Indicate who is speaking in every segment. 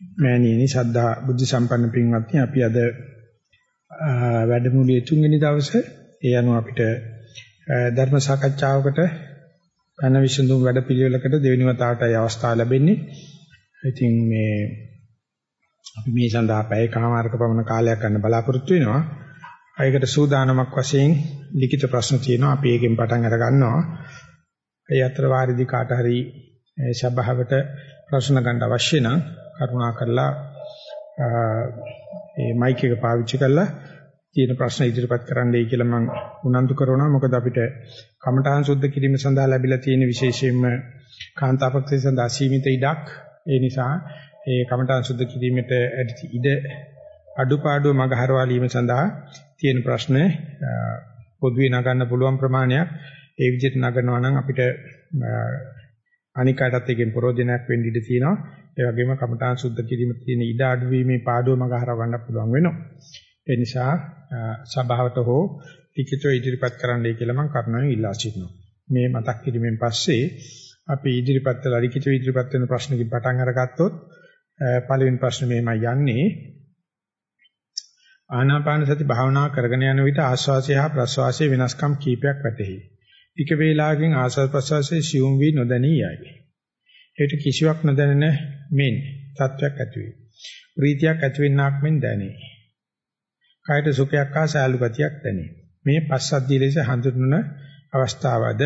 Speaker 1: මෑණියනි ශද්ධා බුද්ධ සම්පන්න පින්වත්නි අපි අද වැඩමුළුවේ තුන්වෙනි දවසේ ඒ අනුව අපිට ධර්ම සාකච්ඡාවකට පැන විසඳුම් වැඩ පිළිවෙලකට දෙවෙනි වතාවටයි අවස්ථාව ලැබෙන්නේ. ඉතින් මේ අපි මේ සඳහා පැයකමාරක පමණ කාලයක් ගන්න බලාපොරොත්තු වෙනවා. ඒකට සූදානමක් වශයෙන් ලිඛිත ප්‍රශ්න තියෙනවා. අපි ඒකෙන් පටන් අර ගන්නවා. ඒ අතර වාරිදි කාට හරි සභාවට ප්‍රශ්න ගන්න අවශ්‍ය නම් කරුණා කරලා ඒ මයික් එක පාවිච්චි කරලා තියෙන ප්‍රශ්න ඉදිරිපත් කරන්නයි කියලා මම උනන්දු කරනවා. මොකද අපිට කමඨාන් සුද්ධ කිරීම සඳහා ලැබිලා තියෙන විශේෂයෙන්ම කාන්තාපක්ෂය සඳහා සීමිත ඉඩක්. ඒ නිසා ඒ කමඨාන් සුද්ධ කිරීමට ඉඩ අඩුපාඩු මගහරවාලීම සඳහා තියෙන ප්‍රශ්න පොදුවේ නගන්න පුළුවන් ප්‍රමාණයක්. ඒ විදිහට නගනවා නම් අපිට අනිකාටත් එකෙන් ප්‍රෝජනයක් වෙන්න ඉඩ තියෙනවා. ඒ වගේම කමඨාන් සුද්ධ කිරීම තියෙන ඉඩ අඩුවීමේ පාඩුව මග හරව ගන්න පුළුවන් වෙනවා. ඒ නිසා සභාවට හෝ ලිඛිතව ඉදිරිපත් කරන්නයි කියලා මම කරුණාවෙන් ඉල්ලා සිටිනවා. මේ මතක් කිරීමෙන් පස්සේ අපි ඉදිරිපත් කළ ලිඛිතව ඉදිරිපත් වෙන ප්‍රශ්නකින් පටන් අරගත්තොත් පළවෙනි ප්‍රශ්නේ මෙහෙමයි යන්නේ. ආනාපාන සති භාවනා කරගෙන යන විට ආශ්වාසය හා ප්‍රශ්වාසයේ වෙනස්කම් කීපයක් වැටහි. ටික වේලාවකින් ආශ්වාස ප්‍රශ්වාසයේ සියුම් වී නොදැනී යයි. ඒට කිසිවක් නොදැනෙන මෙන් තත්වයක් ඇති වේ. ප්‍රීතියක් ඇතිවෙන්නක් මෙන් දැනේ. කායට සුඛයක් හා සෑලු ගතියක් දැනේ. මේ පස්සද්ධිය ලෙස හඳුන්වන අවස්ථාවද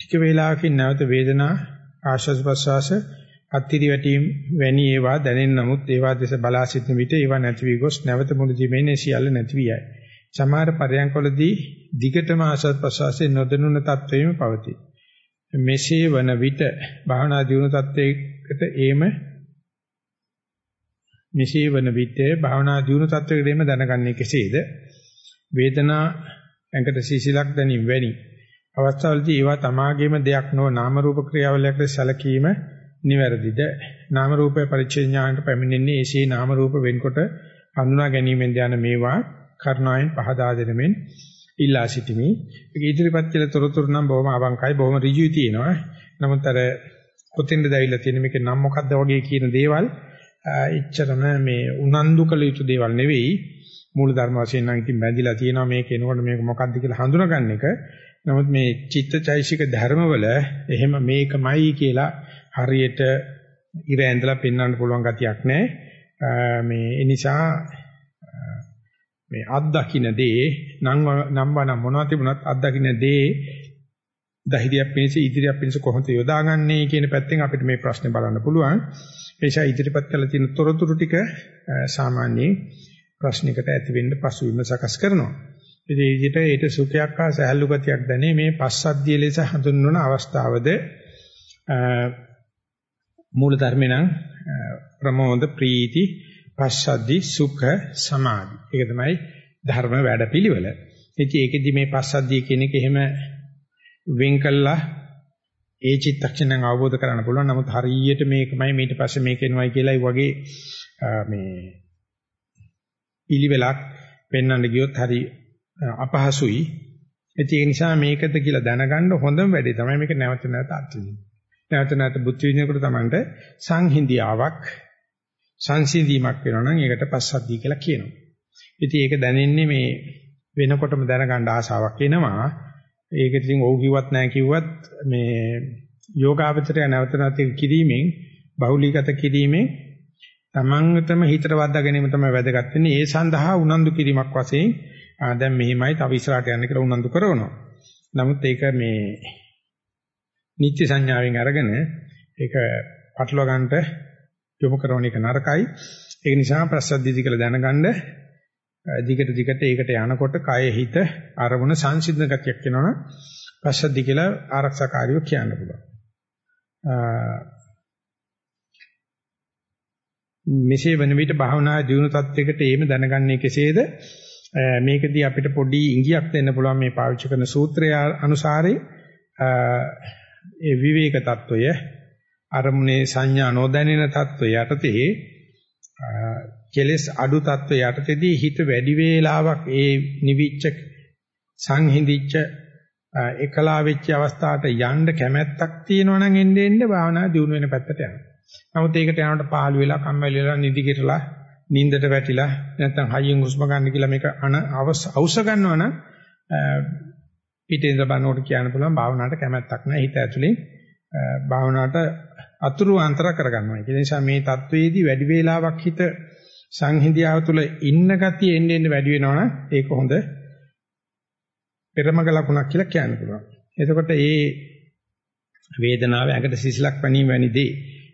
Speaker 1: ටික වේලාවකින් නැවත වේදනා ආශ්වාස ප්‍රශ්වාස අත්තිරි වැටීම් වැනි ඒවා දැනෙන නමුත් ඒවා දෙස බලා සිටින විට ඒවා නැති වී ගොස් නැවත මුළු ජීවනයේ සියල්ල නැති වී යයි. සමහර පරයන්කොලදී දිගටම ආශ්වාස ප්‍රශ්වාසයේ නොදැනුණ තත්වයේම පවතී. මෙසේ වන විට භාවනා දියුණු තත්වයකට ඒම මෙසේ වන විට භාවනා දියුණු තත්වයකට ඒම දැනගන්නේ කෙසේද? වේදනා ඇඟට සිසිලක් දැනීම වැනි අවස්ථාවලදී ඒවා තමාගේම දෙයක් නොව නාම රූප ක්‍රියාවලියකට සැලකීම නිවැරදිද? නාම රූපය පරිච්ඡේද ඥානට පැමිණෙන්නේ එසේ නාම රූප වෙන්කොට හඳුනා ගැනීමෙන් යන මේවා කරුණාවෙන් පහදා දෙනමින් ඉල්ලා සිටිමි. ඒක ඉදිරිපත් කළ තොරතුරු නම් බොහොම අවංකයි බොහොම ඍජුයි තියෙනවා. නමුත් අර කොතෙන්ද දැවිලා තියෙන මේකේ නම් මොකක්ද වගේ කියන දේවල් එච්චරම මේ උනන්දු කළ යුතු දේවල් නෙවෙයි. මූල ධර්ම වශයෙන් නම් ඉතින් බැඳිලා තියෙනවා මේක එනකොට මේක මොකක්ද කියලා හඳුනගන්න එක. නමුත් මේ චිත්තචෛසික ධර්මවල එහෙම මේකමයි කියලා හරියට ඉර ඇඳලා පෙන්වන්න පුළුවන් ගතියක් නැහැ. මේ ඒ නිසා මේ අත්දකින්න දේ නම් නම් වන මොනවද තිබුණත් අත්දකින්න දේ ධෛර්යයක් පිණිස ඉදිරියක් පිණිස කොහොමද යොදාගන්නේ කියන පැත්තෙන් අපිට මේ ප්‍රශ්නේ බලන්න පුළුවන්. ඒ නිසා ඉදිරිපත් කළ තියෙන තොරතුරු ටික සාමාන්‍ය ප්‍රශ්නයකට ඇති වෙන්න පසුබිම සකස් කරනවා. ඉතින් ඒ විදිහට ඒට සුඛයක් හා සහැල්ලු ගතියක් දැනේ මේ පස්සද්ධිය ලෙස හඳුන්වන අවස්ථාවද මූල ධර්මේ නම් ප්‍රමෝද ප්‍රීති පස්සද්ධි සුඛ සමාධි. ඒක තමයි ධර්ම වැඩපිළිවෙල. ඉතින් ඒකෙදි මේ පස්සද්ධිය කියන එක එහෙම වෙන් කළා ඒ චිත්තක්ෂණයෙන් අවබෝධ කරගන්න පුළුවන්. නමුත් හරියට මේකමයි ඊට පස්සේ මේක එනවයි කියලායි වගේ මේ පිළිවෙලක් පෙන්වන්න ගියොත් හරි අපහසුයි. ඒ නිසා මේකද කියලා දැනගන්න හොඳම වැඩේ තමයි මේක නැවත නැවත අත්විඳින්න. නැවත නැවත බුද්ධ විදිනකොට තමන්ට සංහිඳියාවක් සංසිඳීමක් වෙනවා නම් ඒකට පස්සද්ධිය කියලා කියනවා. ඉතින් ඒක දැනෙන්නේ මේ වෙනකොටම දැනගන්න ආසාවක් එනවා. ඒක ඉතින් ඔව් කිව්වත් නැහැ කිව්වත් මේ යෝගාවචරය නැවත නැවත කිරීමෙන් බහුලීගත කිරීමෙන් තමන්ගතම හිතට වද්දා ගැනීම තමයි වැදගත් වෙන්නේ. ඒ සඳහා උනන්දු කිරීමක් වශයෙන් දැන් මෙහිමයි තව ඉස්සරහට යන්න කියලා උනන්දු කරනවා. නමුත් ඒක මේ නිත්‍ය සංඥාවෙන් අරගෙන ඒක පටලවා ගන්නට යොමු කරන එක නරකයි. ඒ නිසා ප්‍රසද්ධිදි කියලා දැනගන්න දිගට දිගට ඒකට යනකොට කය හිත අරමුණ සංසිඳන ගතියක් වෙනවනම් ප්‍රසද්ධි කියලා ආරක්ෂාකාරීව කියන්න පුළුවන්. මෙසේ වෙන විට භාවනා දියුණු තත්යකට එහෙම දැනගන්නේ කෙසේද? මේකදී අපිට පොඩි ඉඟියක් දෙන්න පුළුවන් මේ පාවිච්චි කරන සූත්‍රය අනුසාරේ ඒ විවේක తত্ত্বය අරමුණේ සංඥා නොදැනෙන తত্ত্বය යටතේ කෙලස් අඩු తত্ত্বය යටතේදී හිත වැඩි වේලාවක් ඒ නිවිච්ච සංහිඳිච්ච එකලා වෙච්ච අවස්ථාවට යන්න කැමැත්තක් තියෙනවනම් එන්නේ එන්නේ භාවනා දියුණු වෙන පැත්තට යනවා. නමුත් ඒකට යනකොට පහළ වෙලා කම්මැලි වෙලා නිදි කිරලා නිින්දට වැටිලා නැත්නම් හයියෙන් හුස්ම ගන්න කියලා මේක අන අවශ්‍ය ගන්නවනම් පිටින් දබනකොට කියන්න පුළුවන් භාවනාවට කැමැත්තක් නැහැ. හිත ඇතුලේ භාවනාවට අතුරු අන්තර කරගන්නවා. ඒ නිසා මේ தത്വයේදී වැඩි වේලාවක් හිත සංහිඳියාව තුළ ඉන්න ගතිය එන්න එන්න වැඩි වෙනවනම් ඒක හොඳ පෙරමග ලකුණක් කියලා කියන්න පුළුවන්. එතකොට ඒ වේදනාව ඇඟට සිසිලක් පැනීම වැනි දේ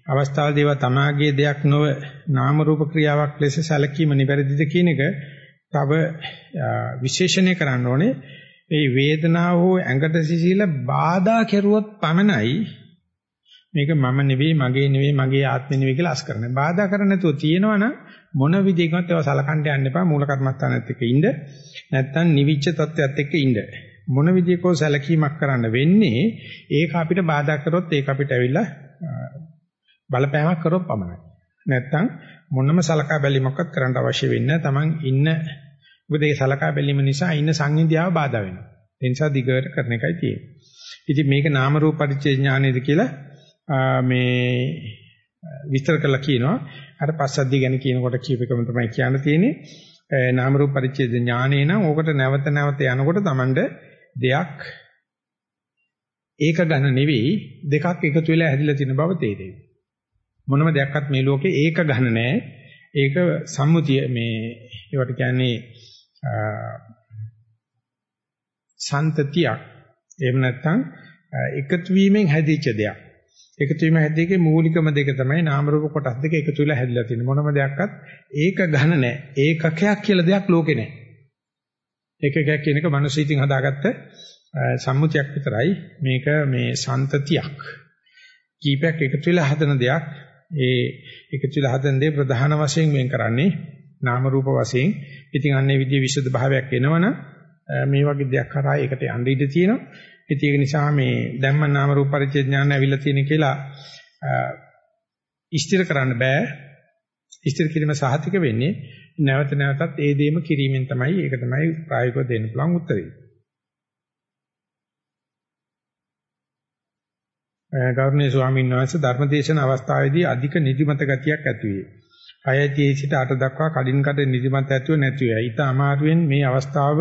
Speaker 1: අවස්ථාවල් දේවා තමාගේ දෙයක් නොව නාම රූප ක්‍රියාවක් ලෙස සැලකීම නිවැරදිද කියන එක තව විශේෂණය කරන්න ඕනේ. මේ වේදනාව හෝ ඇඟට සිසිල බාධා කෙරුවොත් පමණයි මේක මම නෙවෙයි මගේ නෙවෙයි මගේ ආත්මෙ නෙවෙයි කියලා අස් කරන්නේ. බාධා කරන්නේ නැතුව තියෙනවනම් මොන විදිහකින්වත් ඒවා සලකන්න යන්න එපා මූල කර්මස්ථානත් එක්ක ඉන්න. නැත්තම් නිවිච්ච තත්ත්වයක් එක්ක ඉන්න. මොන විදිහකෝ සැලකීමක් කරන්න වෙන්නේ ඒක අපිට බාධා කරොත් ඒක අපිට ඇවිල්ලා බලපෑමක් කරොත් පමණයි. නැත්තම් මොනම සලකා බැලීමක්වත් කරන්න අවශ්‍ය වෙන්නේ තමන් ඉන්න මොකද ඒ සලකා බැලීම නිසා ඉන්න සංහිඳියාව බාධා වෙනවා. ඒ නිසා දිගට කරන එකයි තියෙන්නේ. ඉතින් මේක නාම රූප පරිච්ඡේ ඥානයේද කියලා මේ විස්තර කරලා කියනවා. අර පස්සද්ධිය ගැන කියනකොට කීපකම තමයි කියන්න තියෙන්නේ. නාම රූප පරිච්ඡේද ඥානේ නම් ඕකට නැවත නැවත යනකොට Tamande දෙයක් ඒක ගන්න නෙවෙයි දෙකක් එකතු වෙලා හැදිලා තියෙන බව තේරෙයි. මොනම දෙයක්වත් මේ ලෝකේ ඒක ගන්න නැහැ. ඒක සම්මුතිය මේ ඒවට කියන්නේ සන්තතියක්. එහෙම නැත්නම් එකතු වීමෙන් හැදිච්ච දෙයක්. එකතු වීම හැදෙකේ මූලිකම දෙක තමයි නාම රූප කොටස් දෙක එකතු වෙලා හැදිලා තියෙන්නේ. මොනම දෙයක්වත් ඒක ඝන නැහැ. ඒකකයක් කියලා දෙයක් ලෝකේ නැහැ. ඒකකයක් කියන එක මනුස්සීතින් හදාගත්ත සම්මුතියක් විතරයි. මේක මේ සන්තතියක්. කීපයක් එකතු වෙලා හදන දෙයක්. ඒ එකතු වෙලා හදන දේ ප්‍රධාන වශයෙන් වෙන් කරන්නේ නාම රූප වශයෙන්. ඉතින් අන්නේ විදිහේ විශුද්ධ භාවයක් එනවනම් මේ වගේ දෙයක් කරා ඒකට යන්න ඉඩ තියෙනවා. ඉතින් ඒක නිසා මේ ධම්ම නාම රූප පරිච්ඡේද ඥාන ඇවිල්ලා තියෙන කියලා ඉස්තිර කරන්න බෑ. ඉස්තිර කිරීම සාහිතික වෙන්නේ නැවත නැවතත් ඒ දෙයම කිරීමෙන් තමයි ඒක තමයි ප්‍රායෝගිකව දෙන්න පුළුවන් උත්තරේ. ගෞරවනීය ස්වාමීන් වහන්සේ ධර්මදේශන අවස්ථාවේදී අධික නිදිමත ගතියක් ඇති වේ. අයදී සිට අට දක්වා කලින් කට නිදිමත ඇතුව නැති වේ. ඊට අමාරුවෙන් මේ අවස්ථාව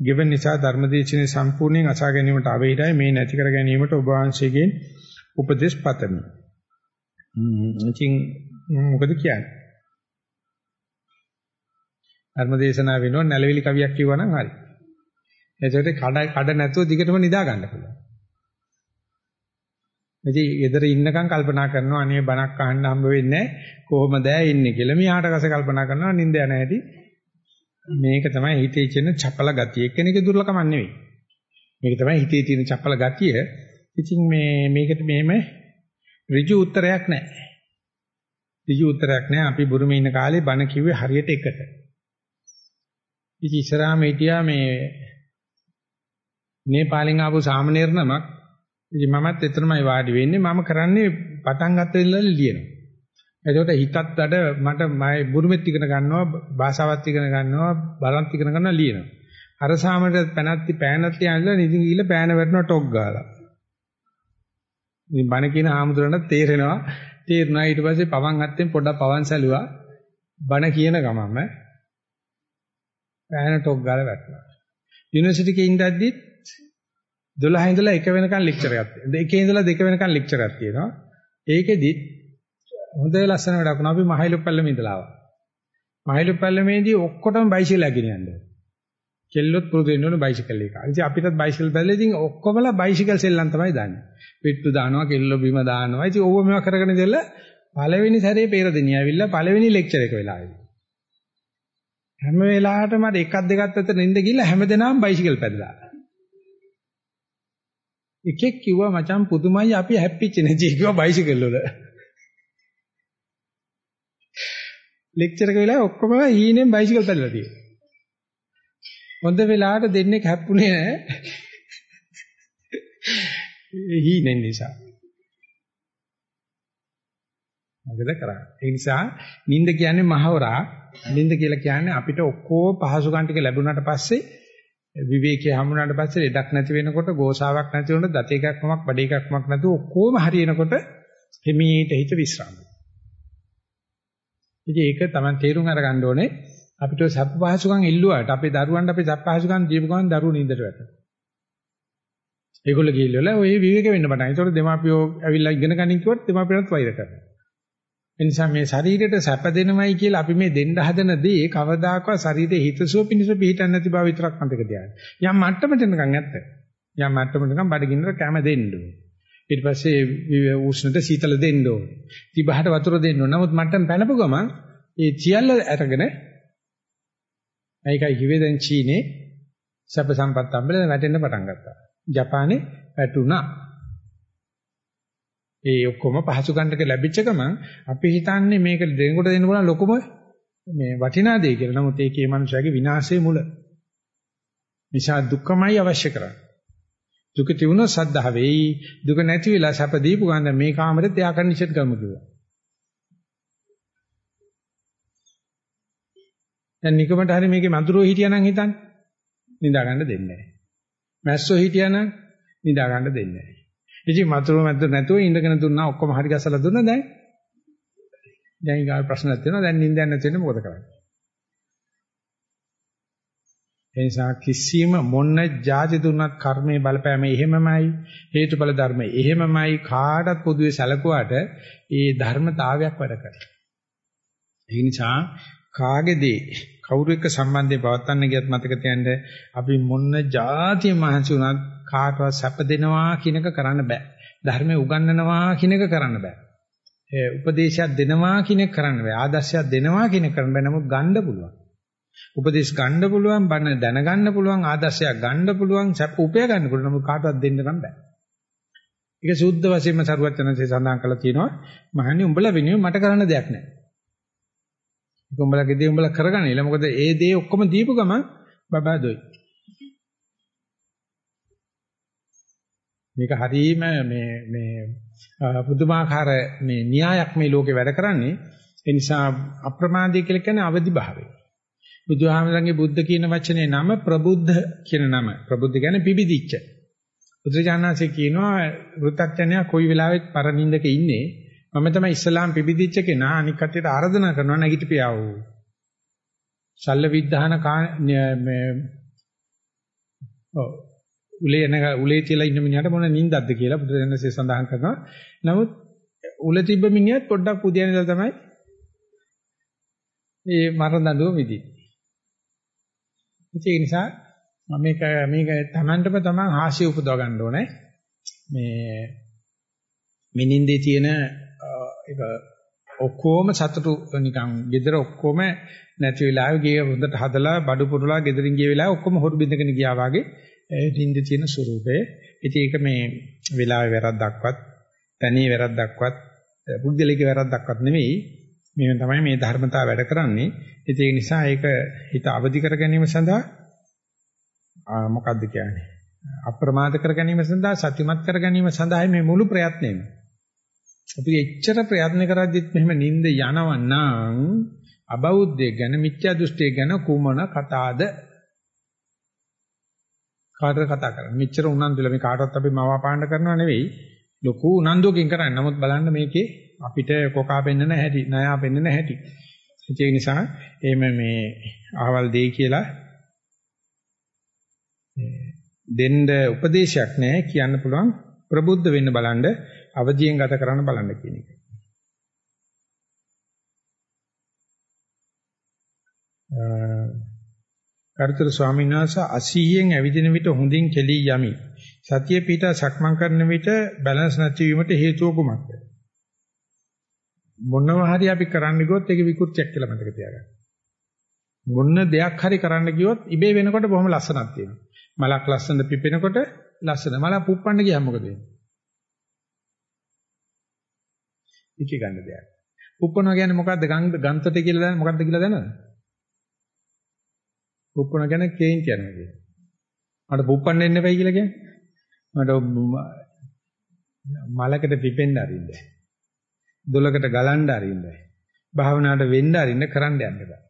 Speaker 1: ගෙවන නිසා ධර්මදේශනේ සම්පූර්ණයෙන් අසා ගැනීමට අවශ්‍යයි මේ නැති කර ගැනීමට ඔබ වහන්සේගෙන් උපදෙස් පතමි. ඉතින් මොකද කියන්නේ? ධර්මදේශනා වෙනව නැලවිලි කවියක් කිව්වනම් හරි. එතකොට කඩ කඩ නැතුව දිගටම නිදා ගන්න පුළුවන්. ඉතින් ගෙදර ඉන්නකම් කල්පනා කරනවා අනේ බණක් අහන්න හම්බ වෙන්නේ කොහොමද ඉන්නේ කියලා. මෙහාට කස කල්පනා කරනවා නිින්ද යන හැටි මේක තමයි හිතේ තියෙන චපල ගතිය. එක්කෙනෙකුගේ දුර්ලකමක් නෙවෙයි. මේක තමයි හිතේ තියෙන චපල ගතිය. ඉතින් මේ මේකට මෙහෙම ඍජු උත්තරයක් නැහැ. ඍජු උත්තරයක් නැහැ. අපි බුරුමේ ඉන්න කාලේ බණ කිව්වේ හරියට එකට. ඉතින් ඉස්සරහාම හිටියා මේ නේපාලෙන් ආපු සාමණේර නමක්. ඉතින් මමත් එතනමයි වාඩි වෙන්නේ. මම කරන්නේ පටන් ගත්ත ඉඳලා ලියනවා. එතකොට හිතත් අඩ මට මම බුරුමෙත් ඉගෙන ගන්නවා භාෂාවත් ඉගෙන ගන්නවා බලන්ත් ඉගෙන ගන්නවා ලියනවා. අර සාමයට පැනත්ති පෑනත් ලියනලා නිදි ගිහිල්ලා පෑන වැටෙනවා ටොක් ගාලා. ඉතින් බණ කියන ආමුදුරන්ට තේරෙනවා. තේරුණා ඊට පස්සේ පවන් අත්තෙන් පොඩ්ඩක් පවන් සැලුවා. බණ කියන ගමම පෑන ටොක් ගාලා වැටුණා. යුනිවර්සිටි එකේ ඉඳද්දිත් 12 ඉඳලා 1 වෙනකන් ලෙක්චර් එකක් තියෙනවා. 1 ඉඳලා 2 වෙනකන් ලෙක්චර් එකක් තියෙනවා. ඒකෙදිත් හොඳ ලස්සන වැඩක් වුණා. අපි මහයිලු පැල්ලම ඉඳලා ආවා. මහයිලු පැල්ලමේදී ඔක්කොටම බයිසිකල් අගින යනවා. කෙල්ලොත් පුරුදු වෙන්න ඕනේ බයිසිකල් එක. ඉතින් අපිටත් බයිසිකල් බැලලා ඉතින් ඔක්කොමලා බයිසිකල් සෙල්ලම් තමයි දන්නේ. පිට්ටු දානවා, කෙල්ලෝ බිම දානවා. ඉතින් ඕව මේවා කරගෙන ඉඳලා පළවෙනි සැරේ පෙරදිනිය ඇවිල්ලා පළවෙනි ලෙක්චර් එක වෙලාවේ. හැම වෙලාවටම මට එකක් දෙකක් අතර නින්ද ගිහලා හැමදෙනාම බයිසිකල් පැදලා. එකෙක් කිව්වා මචං පුදුමයි අපි හැප්පිච්ච නැති කිව්වා බයිසිකල් වල. ලෙක්චර් එක වෙලාවේ ඔක්කොම හීනෙන් බයිසිකල් පැදලා තියෙනවා. හොඳ වෙලාවට දෙන්නේ හැප්පුණේ නැහැ. හීනෙන් නිසා. මොකද කරන්නේ? ඒ නිසා නිින්ද කියන්නේ මහවරා. නිින්ද කියලා කියන්නේ අපිට ඔක්කොම පහසුකම් ටික ලැබුණාට පස්සේ විවේකයේ හමුනාට පස්සේ ලෙඩක් නැති වෙනකොට ගෝසාවක් නැති වෙනකොට දත එකක්මක් බඩ එකක්මක් නැතුව ඔක්කොම හරියනකොට හිමීට හිත විශ්‍රාම ඉතින් ඒක තමයි තේරුම් අරගන්න ඕනේ. අපිට සප් පහසුකම් ඉල්ලුවාට අපේ දරුවන්ට අපි සප් පහසුකම් දීපු ගමන් දරුවෝ නින්දට වැටෙනවා. ඒගොල්ලෝ ගිහිල්ලා ඔය විවේක වෙන්න පටන්. ඒතකොට දෙමාපියෝ ඇවිල්ලා ඉගෙන ගන්න කිව්වොත් දෙමාපියන්ත් වෛර කරනවා. ඒ නිසා මේ ශරීරයට සැප දෙනවයි කියලා අපි මේ දෙන්න හදන දේ කවදාකවත් ශරීරයේ හිතසුව පිණිස පිහිටන්නේ නැති බව විතරක් මතක තියාගන්න. යම් මට්ටමකට නිකන් ඇත්ත. යම් මට්ටමකට නිකන් බඩගින්නර කැම දෙන්න ඕනේ. ඊට පස්සේ උෂ්ණට සීතල දෙන්න ඕනේ. තිබහට වතුර දෙන්න ඕනේ. නමුත් මට්ටම් පැනපු ගමන් ඒ සියල්ල අරගෙන මේකයි කිව්වේ දැන් චීනේ සැප සම්පත් අම්බල වැටෙන්න පටන් ගත්තා. ජපානේ වැටුණා. ඒ ඔක්කොම පහසු ගන්නක ලැබිච්ච ගමන් අපි හිතන්නේ මේක දෙනකොට දෙන්න පුළුවන් ලොකුම මේ වටිනා දෙය කියලා. නමුත් ඒකේ මනුස්සයාගේ විනාශයේ මුල. නිසා දුක්ඛමයි අවශ්‍ය කරන්නේ. දුක තිබුණොත් සද්ධා වෙයි. දුක නැති වෙලා සැප දීපු ගමන් මේ කාමරෙත් එයා කන්ඩිෂන් කරමු කිව්වා. දැන් නිකමට හරි මේකේ මధుරෝ හිටියානම් හිතන්නේ. නිදා ගන්න දෙන්නේ නැහැ. මැස්සෝ හිටියානම් නිදා ගන්න දෙන්නේ නැහැ. ඉතින් මధుරෝ මැද්ද නැතුව ඉඳගෙන දුන්නා ඔක්කොම හරි ගසලා දුන්නා දැන්. දැන් ඊගා ප්‍රශ්නයක් තියෙනවා දැන් නිින්දයක් නැති වෙන්නේ මොකද කරන්නේ? ඒ නිසා කිසිම මොන જાති දුන්නත් කර්මයේ බලපෑම එහෙමමයි හේතුඵල ධර්ම එහෙමමයි කාටත් පොදුවේ සැලකුවාට ඒ ධර්මතාවයක් වැඩ කරනවා. ඒ නිසා කාගේදී කවුරු එක්ක සම්බන්ධය පවත්වන්න ගියත් මතක තියන්න අපි මොන જાතිය මහන්සි වුණත් කාටවත් සැප දෙනවා කියන එක කරන්න බෑ. ධර්මයේ උගන්වනවා කියන එක කරන්න බෑ. ඒ උපදේශයක් දෙනවා කියන එක කරන්න බෑ. ආදර්ශයක් දෙනවා කියන එක කරන්න බෑ. නමුත් ගන්න පුළුවන්. උපදේශ ගන්න පුළුවන්, බණ දැනගන්න පුළුවන්, ආදර්ශයක් ගන්න පුළුවන්, සැප උපය ගන්න පුළුවන්. නමුත් කාටවත් දෙන්න නම් බෑ. ඒක සුද්ධ වශයෙන්ම සරුවත් යනසේ සඳහන් කරලා තියෙනවා. මහන්නේ උඹලා වෙනුවෙන් මට කරන්න දෙයක් නැහැ. ඒක උඹලගේ දේ උඹලා කරගන්න ඉල මොකද ඒ දේ ඔක්කොම දීපු ගමන් බබා දොයි. මේක හරීම මේ මේ පුදුමාකාර මේ න්‍යායක් මේ ලෝකේ වැඩ කරන්නේ ඒ නිසා අප්‍රමාදී කියලා කියන්නේ අවදි භාවය. බුදුහාමරගේ බුද්ධ කියන වචනේ නම ප්‍රබුද්ධ කියන නම. ප්‍රබුද්ධ කියන්නේ පිබිදිච්ච. බුදුජානනාංශේ කියනවා වෘත්තඥයා කොයි වෙලාවෙත් පරනින්දක ඉන්නේ මම තමයි ඉස්ලාම් පිබිදිච්ච කෙනා අනික් කට්ටියට ආරාධනා කරනවා නැගිටපියාව. ශල්ල විද්ධාන මේ ඔව් උලේ එන උලේ තියලා ඉන්න මිනිහට මොන නිින්දක්ද කියලා බුදුරජාණන්සේ සඳහන් කරනවා. නමුත් උල තිබ්බ මිනිහත් පොඩ්ඩක් පුදියන ඉඳලා තමයි මේ මරණ දඬුවම විදින්නේ. ඒ නිසා මම මේක මේක Tamanටම Taman හාස්‍ය උපදව ගන්න ඕනේ. මේ මිනින්දේ තියෙන ඒක ඔක්කොම සතුටු නිකන් gedara ඔක්කොම නැති වෙලාවෙ ගිය හොඳට හදලා බඩු පුරලා gederin ගිය වෙලාවෙ ඔක්කොම හොරු බින්දගෙන ගියා වගේ නිින්ද තියෙන ස්වරූපය. ඉතින් ඒක මේ වෙලාවේ වැරද්දක්වත්, තනියේ වැරද්දක්වත්, පුද්ගලික වැරද්දක්වත් නෙවෙයි. මේ තමයි මේ ධර්මතාව වැඩ කරන්නේ. ඉතින් ඒ නිසා ඒක හිත අවදි කර ගැනීම සඳහා මොකද්ද කියන්නේ? අප්‍රමාද කර ගැනීම සඳහා සත්‍යමත් කර ගැනීම සඳහා මේ මුළු ප්‍රයත්නයම අපි එච්චර ප්‍රයත්න කරද්දිත් මෙහෙම නිින්ද යනවා නම් අබෞද්ධය ගැන මිත්‍යා දෘෂ්ටිය ගැන කුමන කතාවද කාටද කතා කරන්නේ? මෙච්චර උනන්දුල මේ කාටවත් අපි මවාපාණ්ඩ කරනව නෙවෙයි. ලොකු උනන්දුවකින් කරන්නේ. නමුත් බලන්න මේකේ අපිට කොකා පෙන්නන හැටි නයා පෙන්නන හැටි. ඒ නිසා එහෙම මේ අහවල් දෙයි කියලා දෙන්න උපදේශයක් නැහැ කියන්න පුළුවන් ප්‍රබුද්ධ වෙන්න බලන්න. අවදියෙන් ගත කරන්න බලන්න කියන එක. කර්තෘ ස්වාමීන් වහන්සේ 80න් ඇවිදින විට හොඳින් කෙලී යමි. සතිය පිට සක්මන් කරන විට බැලන්ස් නැති වීමට හේතුව කුමක්ද? මොනවා හරි අපි කරන්න ගියොත් ඒක විකෘතියක් කියලා මතක තියාගන්න. මොන දෙයක් හරි කරන්න ගියොත් ඉබේ වෙනකොට බොහොම ලස්සනක් තියෙනවා. මලක් ලස්සන පිපෙනකොට ලස්සන. මල පුප්පන්න ගියාම මොකද වෙන්නේ? ඉකි ගන්න දෙයක්. පුප්පනවා කියන්නේ මොකද්ද? ගන්තට කියලා දැන මොකද්ද කියලා දන්නවද? පුප්පන ගැන කේන් කියනවා කියන්නේ. මට පුප්පන්න එන්න එපයි කියලා කියන්නේ. මට මලකට පිපෙන්න අරින්න. දොලකට ගලන්න අරින්න. භාවනාවට වෙන්න අරින්න කරන්න යන්න බෑ.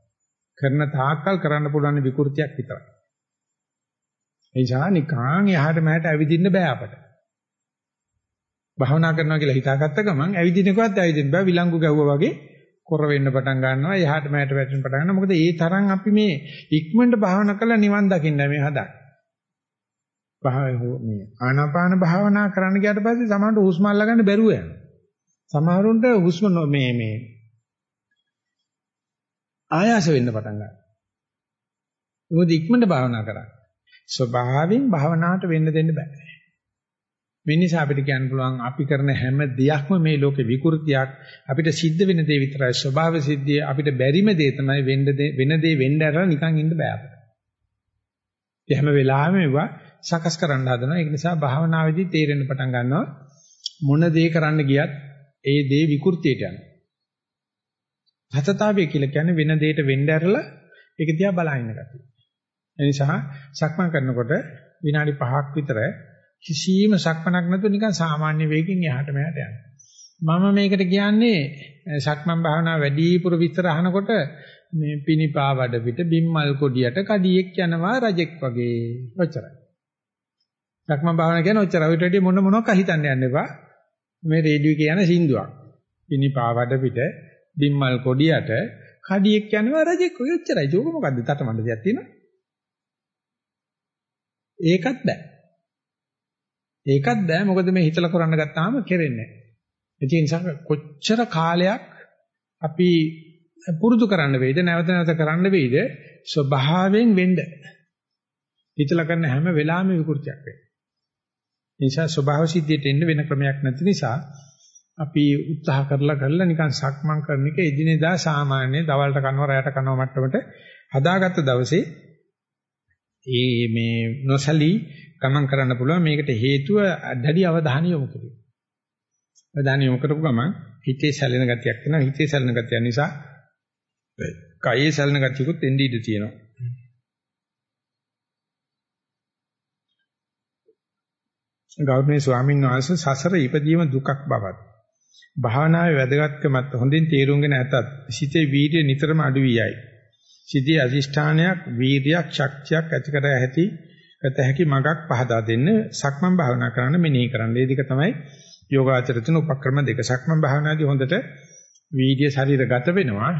Speaker 1: කරන තාක්කල් කරන්න පුළුවන් විකෘතියක් විතරයි. ඒ නිසා නිකං එහාට මෙහාට ඇවිදින්න බෑ අපට. භාවනා කරනවා කියලා හිතාගත්ත ගමන් ඇවිදිනකවත් ඇවිදින්න බෑ. විලංගු ගැව්වා වගේ කොර වෙන්න පටන් ගන්නවා. එහාට මෙහාට වැටෙන්න පටන් ගන්නවා. මොකද ඒ තරම් අපි මේ ඉක්මනට භාවනා කරලා නිවන් දකින්න මේ හදන්නේ මේ ආනාපාන භාවනා කරන්න ගියාට පස්සේ සමහරට හුස්ම අල්ලගන්න බැරුව යනවා. සමහරුන්ට හුස්ම මේ මේ ආයාස වෙන්න පටන් ගන්නවා. මොකද ඉක්මනට භාවනා කරා. ස්වභාවයෙන් භාවනාවට වෙන්න දෙන්න බෑ. මේ නිසා අපිට කියන්න පුළුවන් අපි කරන හැම දෙයක්ම මේ ලෝකේ විකෘතියක් අපිට සිද්ධ වෙන දේ විතරයි ස්වභාව සිද්ධිය අපිට බැරිම දේ තමයි වෙන්න වෙන දේ වෙන්න ඇරලා නිකන් ඉන්න බෑ අපිට. ඒ හැම වෙලාවෙම ඒවා සකස් කරන්න හදනවා. ඒක නිසා භාවනාවේදී තේරෙන්න පටන් ගන්නවා මොන දේ කරන්න ගියත් ඒ දේ විකෘතියට යනවා. හතතාවය කියලා කියන්නේ වෙන දෙයකට වෙන්න ඇරලා ඒක දිහා බලන ගතිය. ඒ නිසා සක්මන් කරනකොට විනාඩි 5ක් විතර කිසියම් සක්මනක් නැතුව නිකන් සාමාන්‍ය වේගෙන් එහාට මෙහාට යනවා. මම මේකට කියන්නේ සක්මන් භාවනාව වැඩිපුර විස්තර අහනකොට මේ පිනිපා වඩ පිට බිම්මල් කොඩියට කඩියෙක් යනවා රජෙක් වගේ. ඔච්චරයි. සක්මන් භාවනාව කියන්නේ ඔච්චරයි. ඔය ටෙඩි මොන මොනක් හිතන්න යන්න එපා. මේ රේඩියෝ කියන සින්දුවක්. පිනිපා වඩ පිට බිම්මල් කොඩියට කඩියෙක් යනවා රජෙක් වගේ. ඔච්චරයි. ඒක මොකද්ද? තටමඬ දෙයක් තියෙනවා. ඒකත් බෑ. ඒකත් බෑ මොකද මේ හිතලා කරන්න ගත්තාම කෙරෙන්නේ නැහැ. ඒ නිසා කොච්චර කාලයක් අපි පුරුදු කරන්න වෙයිද නැවත නැවත කරන්න වෙයිද ස්වභාවයෙන් වෙන්න. හිතලා කරන හැම වෙලාවෙම විකෘතියක් වෙනවා. ඒ නිසා ස්වභාව සිද්ධියට එන්න වෙන ක්‍රමයක් නැති නිසා අපි උත්සාහ කරලා කරලා නිකන් සක්මන් කරන එක එදිනෙදා සාමාන්‍ය දවල්ට කනවා රැයට කනවා මට්ටමට හදාගත්ත දවසේ ඒ මේ නොසලී ගමන් කරන්න පුළුවන් මේකට හේතුව දැඩි අවධානය යොමු කිරීම. අවධානය යොමු කරපු ගමන් හිතේ සැලෙන ගතියක් වෙනවා. හිතේ සැලෙන ගතිය නිසා කයේ සැලෙන ගතියකුත් එන්න ඉඩ තියෙනවා. ගෞරවනීය ස්වාමීන් වහන්සේ සසර ඉපදීම දුකක් බවත් භාවනාවේ වැදගත්කමත් හොඳින් තේරුම්ගෙන නැතත් සිතේ වීර්ය නිතරම අඩු වී යයි. සිතේ අදිෂ්ඨානයක් වීර්යයක් ශක්තියක් ඇති කර ඇති ගත හැකි මගක් පහදා දෙන්න සක්මන් භාවනා කරන්න මෙනෙහි කරන්න. මේ දෙක තමයි යෝගාචරතුන උපක්‍රම දෙක. සක්මන් භාවනාදී හොඳට වීර්ය ශරීර ගත වෙනවා.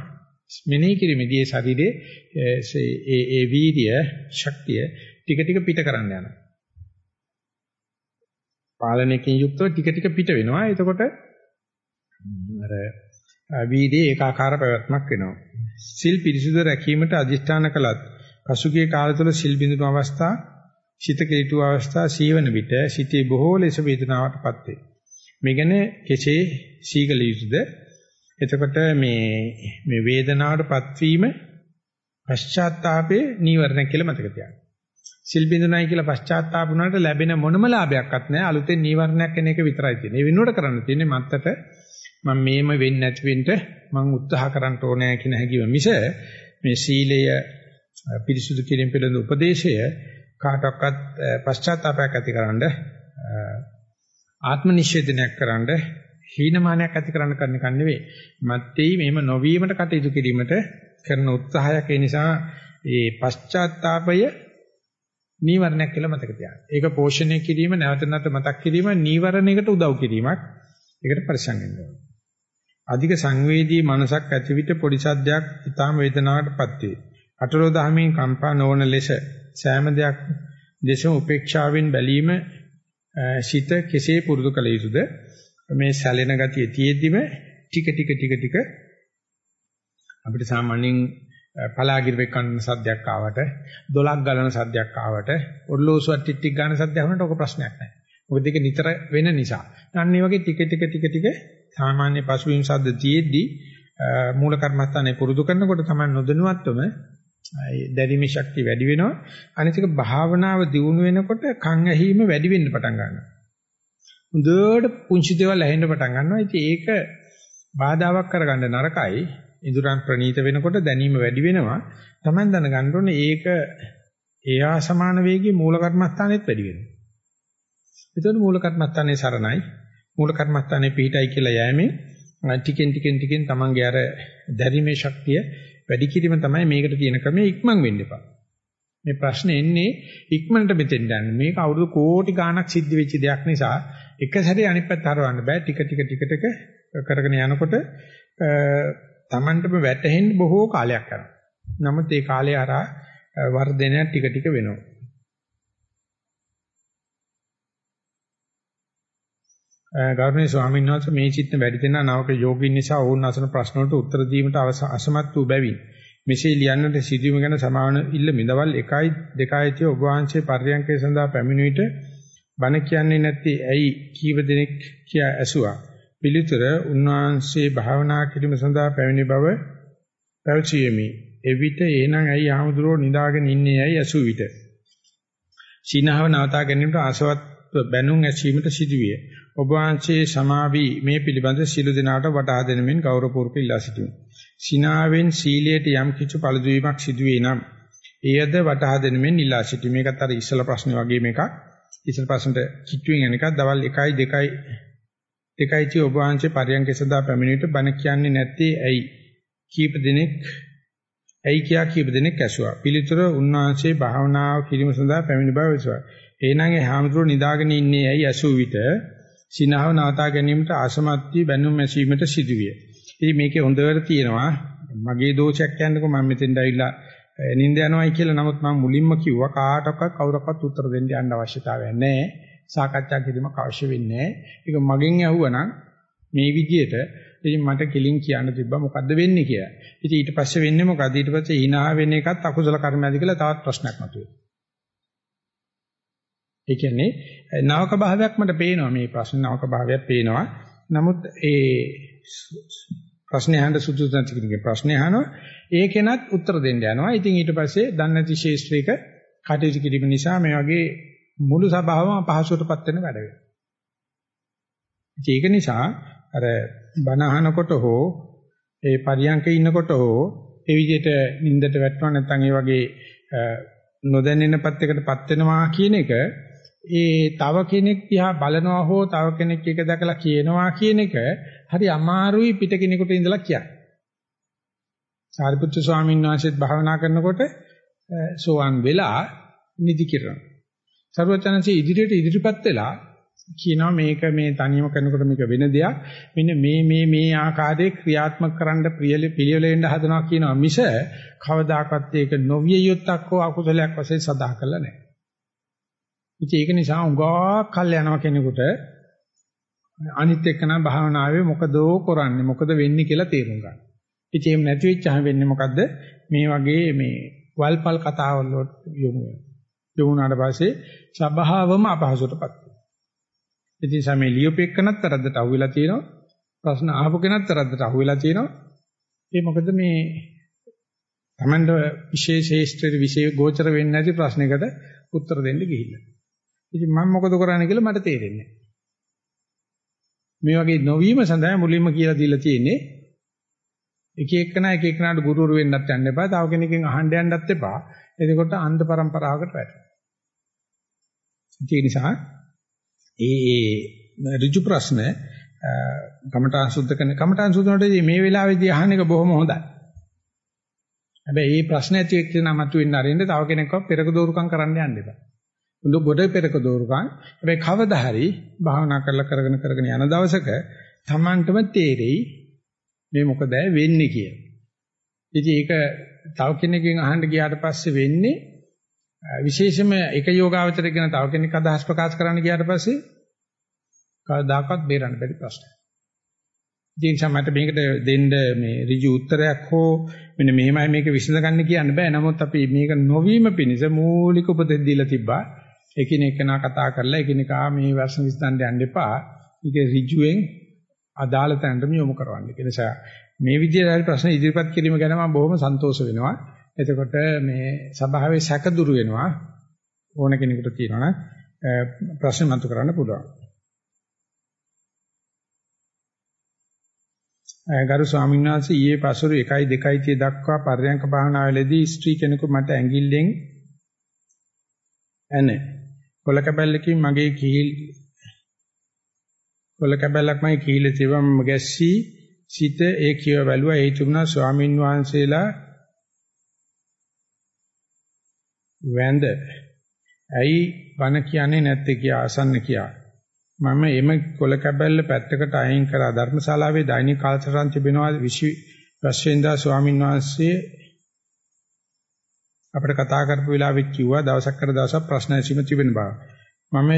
Speaker 1: මෙනෙහි කිරීමේදී ඒ ශරීරයේ ඒ ඒ වීර්ය ශක්තිය ටික ටික පිට කරන්න යනවා. පාලනයකින් යුක්තව ටික ටික පිට වෙනවා. එතකොට අර වීර්යයේ ඒකාකාර පැවැත්මක් වෙනවා. සිල් පිරිසුදු රැකීමට අදිෂ්ඨාන කළත් පසුගිය කාල තුළ සිල් බිඳුණු අවස්ථා සිත කෙලිටු අවස්ථා සීවන විට සිතේ බොහෝ ලෙස වේදනාවටපත් වේ. මේ ගැන කෙසේ සීගල යුතුද? එතකොට මේ මේ වේදනාවටපත් වීම පශ්චාත්තාපේ නීවරණ කියලා මතක තියාගන්න. සිල් බිඳුනයි කියලා පශ්චාත්තාප වුණාට ලැබෙන මොනම ලාභයක්වත් නැහැ. අලුතෙන් නීවරණයක් එන එක විතරයි තියෙන්නේ. ඒ වෙනුවට කරන්න තියෙන්නේ මත්තට මම මේම වෙන්නේ නැති වෙන්න මම උත්සාහ කරන්න ඕනේ කියන හැඟීම මිස මේ සීලය පිරිසුදු කිරීම පිළිබඳ උපදේශය කාටවත් පශ්චාත්තාවයක් ඇතිකරනද ආත්ම නිෂේධනයක් කරන්න හීනමානයක් ඇති කරන්න කරන එක නෙවෙයි. මත්තේ මේම නොවීමට කටයුතු කිරීමට කරන උත්සාහයක් ඒ නිසා ඒ පශ්චාත්තාපය නීවරණයක් කියලා මතක තියාගන්න. ඒක පෝෂණය කිරීම නැවත නැවත මතක් කිරීම නීවරණයකට උදව් කිරීමක්. ඒකට පරිසං වෙන්න ඕනේ. අධික සංවේදී මනසක් ඇති විට පොඩි සද්දයක් ඊටාම වේදනාවටපත් වේ. අටලෝ දහමින් කම්පා නොවන ලෙස සෑම දෙයක් දේශම උපේක්ෂාවෙන් බැලීම සිත කෙසේ පුරුදු කළ යුතුද මේ සැලෙන ගතිය තියෙද්දිම ටික ටික ටික ටික අපිට සාමාන්‍යයෙන් පලාගිරවෙක් කන්න සද්දයක් ආවට දොලක් ගලන සද්දයක් ආවට ඔර්ලෝසුවක් ටික් ටික් ගන්න සද්දයක් වුණාට ඔක ප්‍රශ්නයක් නැහැ. මොකද ඒක නිතර වෙන නිසා. අන්න ඒ වගේ ටික ටික ටික ටික සාමාන්‍ය පසුබිම් සද්ද තියෙද්දි මූල කර්මස්ථානේ පුරුදු කරනකොට තමයි නොදැනුවත්වම දැරීමේ ශක්තිය වැඩි වෙනවා. අනිත් එක භාවනාව දියුණු වෙනකොට කන් ඇහිීම වැඩි වෙන්න පටන් ගන්නවා. හොඳට පුංචි දේවල් ඇහෙන්න පටන් ගන්නවා. ඉතින් ඒක බාධාවක් කරගන්න නරකයි. ඉඳුරන් ප්‍රනීත වෙනකොට දැනීම වැඩි වෙනවා. Taman දැනගන්න ඕනේ ඒක එයා සමාන වේගයේ මූල කර්මස්ථානෙත් වැඩි වෙනවා. එතකොට මූල කර්මස්ථානේ සරණයි. මූල කර්මස්ථානේ පිහිටයි කියලා යෑමෙන් ටිකෙන් ටිකෙන් ටිකෙන් Tamanගේ අර දැරීමේ ශක්තිය වැඩි කිරීම තමයි මේකට තියෙන ක්‍රමය ඉක්මන් වෙන්න එපා. මේ ප්‍රශ්නේ එන්නේ ඉක්මනට මෙතෙන් යන්නේ. මේක අවුරුදු කෝටි ගාණක් සිද්ධ වෙච්ච දෙයක් නිසා එක සැරේ අනිත් පැත්ත හරවන්න බෑ. ටික ටික ටික ටික කරගෙන යනකොට Tamanටම වැටහෙන්න බොහෝ කාලයක් යනවා. නමුත් ඒ කාලේ අර වර්ධනය ටික ටික වෙනවා. ගෞරවනීය ස්වාමීන් වහන්සේ මේ චිත්ත වැඩි දෙනා නවක යෝගින් නිසා ඔවුන් අසන ප්‍රශ්න වලට උත්තර දීමට අසමත් වූ බැවින් මෙසේ ලියන්නට සිදුවීම ගැන සමාවන ඉල්ල මිදවල් 1යි 2යි තිය ඔබ වහන්සේ පර්යංකේ සඳහා පැමිණ විට බණ කියන්නේ නැති ඇයි කීව දෙනෙක් කියා ඇසුවා. පිළිතුර උන්වහන්සේ භාවනා කිරීම සඳහා පැමිණි බව පැවචීමි එවිට එනං ඇයි ආමුදුරෝ නිදාගෙන ඉන්නේ ඇයි ඇසු විට? සීනාව නවතා ගැනීමට ආසවත් බැනුම් ඇසීමට සිදුවිය. ඔබ වහන්සේ සමාවි මේ පිළිබඳ සිළු දිනාට වටහා දෙනමින් ගෞරවපූර්වක ඉල්ලා සිටිමි. සිනාවෙන් සීලයට යම් කිසි පළදුවීමක් සිදුවේ නම් එයද වටහා දෙනමින් ඉල්ලා සිටිමි. මේකත් අර ඉස්සල ප්‍රශ්නේ වගේ මේකක්. ඉස්සල ප්‍රශ්නට කිට්ටුවෙන් යන එකක් දවල් 1යි 2යි 2යි චි ඔබ වහන්සේ පරියන්ක සදා පැමිණිට බණ කියන්නේ නැත්තේ ඇයි? කීප දිනක් ඇයි කියා කීප දිනක් ඇසුවා. පිළිතුර උන්වහන්සේ භාවනාව කිරීම සඳහා පැමිණි බව විශ්වාසයි. එනං ඒ හාමුදුරුවෝ නිදාගෙන ඉන්නේ ඇයි ඇසූ විට සිනහව නවතා ගැනීමට අසමත් වී බැනුම් මැසීමට සිදුවිය. ඉතින් මේකේ හොඳට තියෙනවා මගේ දෝෂයක් කියන්නකෝ මම මෙතෙන්ට ඇවිල්ලා නිින්ද යනවායි කියලා නමුත් මම මුලින්ම කිව්වා කාටවත් කවුරක්වත් උත්තර දෙන්න යන්න අවශ්‍යතාවයක් නැහැ. සාකච්ඡා කිරීමක් අවශ්‍ය වෙන්නේ නැහැ. ඒක මගෙන් ඇහුවනම් මේ විදිහට ඉතින් මට කෙලින් කියන්න තිබ්බා මොකද්ද වෙන්නේ කියලා. ඉතින් ඊට පස්සේ වෙන්නේ මොකද? ඊට පස්සේ hina වෙන එකත් අකුසල කර්මයක්ද කියලා තවත් ප්‍රශ්නයක් මතුවේ. ඒ කියන්නේ නවක භාවයක් මට පේනවා මේ ප්‍රශ්න නවක භාවයක් පේනවා. නමුත් ඒ ප්‍රශ්නේ අහන්න සුදුසු නැති කෙනෙක්ගේ ප්‍රශ්නේ අහනවා. ඒකෙනත් උත්තර දෙන්න යනවා. ඉතින් ඊට පස්සේ දන්නේ නැති ශේෂ්ත්‍රික කටයුතු කිරීම නිසා මේ වගේ මුළු සභාවම අපහසුතාවටපත් වෙන වැඩ වෙනවා. ඒක නිසා අර බණ අහනකොට හෝ ඒ පරියන්කේ ඉන්නකොට හෝ ඒ විදිහට නිින්දට වැටෙනවා නැත්නම් ඒ වගේ නොදැනෙන පැත්තකටපත් වෙනවා කියන එක ඒ තව කෙනෙක් දිහා බලනවා හෝ තව කෙනෙක් එක දැකලා කියනවා කියන එක හරි අමාරුයි පිට කෙනෙකුට ඉඳලා කියන්න. සාරිපුත්තු ස්වාමීන් වහන්සේත් භාවනා කරනකොට සෝවන් වෙලා නිදි කිරන. සර්වචනන්සේ ඉදිරියට ඉදිරිපත් වෙලා කියනවා මේක මේ තනියම කරනකොට මේක වෙන දෙයක්. මෙන්න මේ මේ මේ ආකාරයේ ක්‍රියාත්මක කරන්න පිළිවෙල වෙන්න හදනවා කියනවා මිස කවදාකවත් ඒක නොවිය යුත්තක් හෝ අකුසලයක් වශයෙන් සදා කරලා නැහැ. ඉතින් ඒක නිසා උගා කල් යනවා කෙනෙකුට අනිත් එක්කන භාවනාවේ මොකදෝ කරන්නේ මොකද වෙන්නේ කියලා තේරුම් ගන්න. ඉතින් එහෙම නැති වෙච්චාම වෙන්නේ මොකද්ද? මේ වගේ මේ වල්පල් කතාවල් වලට යොමු වෙනවා. යොමු වුණාට පස්සේ සබහාවම අපහසුටපත් වෙනවා. ඉතින් සමේ ලියුපෙක්කනත් තරද්දට අහුවෙලා තියෙනවා. ප්‍රශ්න අහපු කෙනත් තරද්දට අහුවෙලා තියෙනවා. ඒ මොකද මේ Tamanda විශේෂ ශේෂ්ත්‍රයේ විශේෂ ගෝචර වෙන්නේ නැති ප්‍රශ්නයකට උත්තර දෙන්න ගිහිල්ලා. ඉතින් මම මොකද කරන්නේ කියලා මට තේරෙන්නේ මේ වගේ නොවීම සඳහා මුලින්ම කියලා දීලා තියෙන්නේ එක එකනා එක එකනාට ගුරුවරු වෙන්නත් යන්න එපා. තව කෙනකින් අහන්න යන්නත් එපා. එතකොට අන්ධ પરම්පරාවකට වැටෙනවා. ඒ නිසා ඒ ඒ ඍජු ප්‍රශ්න කමඨාන් සුද්ධ කරන කමඨාන් සුද්ධ වලදී මේ වෙලාවේදී අහන එක බොහොම හොඳයි. හැබැයි මේ ප්‍රශ්න ඇති එක්ක නමතු වෙන්න අරින්න තව කෙනෙක්ව පෙරක දෝරුකම් කරන්න යන්න එපා. උඹ ගොඩ පෙරක දෝරුකම්. හැබැයි කවදා හරි භාවනා කරලා කරගෙන කරගෙන යන දවසක Tamanටම තේරෙයි මේ මොකද වෙන්නේ කියලා. ඉතින් ඒක තව කෙනෙක්ගෙන් අහන්න ගියාට පස්සේ වෙන්නේ විශේෂම එක යෝගාවචරය ගැන තව කෙනෙක් අදහස් ප්‍රකාශ කරන්න ගියාට පස්සේ කවදාකවත් බේරන්න බැරි ප්‍රශ්නයක්. ඉතින් සමහරට මේකට දෙන්න මේ ඍජු උත්තරයක් හෝ මෙන්න මෙහෙමයි මේක විසඳගන්න කියන්න බෑ. නමුත් අපි මේක නොවීම පිණිස මූලික උපදෙස් දීලා තිබ්බා. එකිනෙකනා කතා කරලා එකිනෙකා මේ වර්ෂ විස්තන්න යන්න එපා. මේක ඍජුවෙන් අදාළ තැනටම යොමු කරවන්න. ඒ නිසා මේ විදිහට ප්‍රශ්න ඉදිරිපත් කිරීම ගැන මම බොහොම සන්තෝෂ වෙනවා. එතකොට මේ සභාවේ සැක දුරු වෙනවා. ඕන කෙනෙකුට කියනවා ප්‍රශ්න මතු කරන්න පුළුවන්. ගරු ස්වාමීන් වහන්සේ ඊයේ පසුරු 1යි 2යි තිය දක්වා පර්යංක භාවනාවේදී ස්ත්‍රී කෙනෙකු මට ඇඟිල්ලෙන් ඇනේ කොල කැබැල්ලකින් මගේ කීල් කොල කැබැල්ලක් මගේ කීල තිබම ගැස්සී සිත ඒ කියව බැලුවා. ඒ තිබුණා ස්වාමින් වහන්සේලා වැඳ. ඇයි බණ කියන්නේ නැත්තේ කියා අසන්න කියා. මම එම කොල කැබැල්ල පැත්තකට අයින් කරා. ධර්මශාලාවේ දෛනික කාලසටහන් තිබෙනවා. රශ්වේන්දා ස්වාමීන් වහන්සේ අපිට කතා කරපු වෙලාවෙත් කිව්වා දවසක් කර දවසක් ප්‍රශ්න ඇසීම තිබෙන බව. මම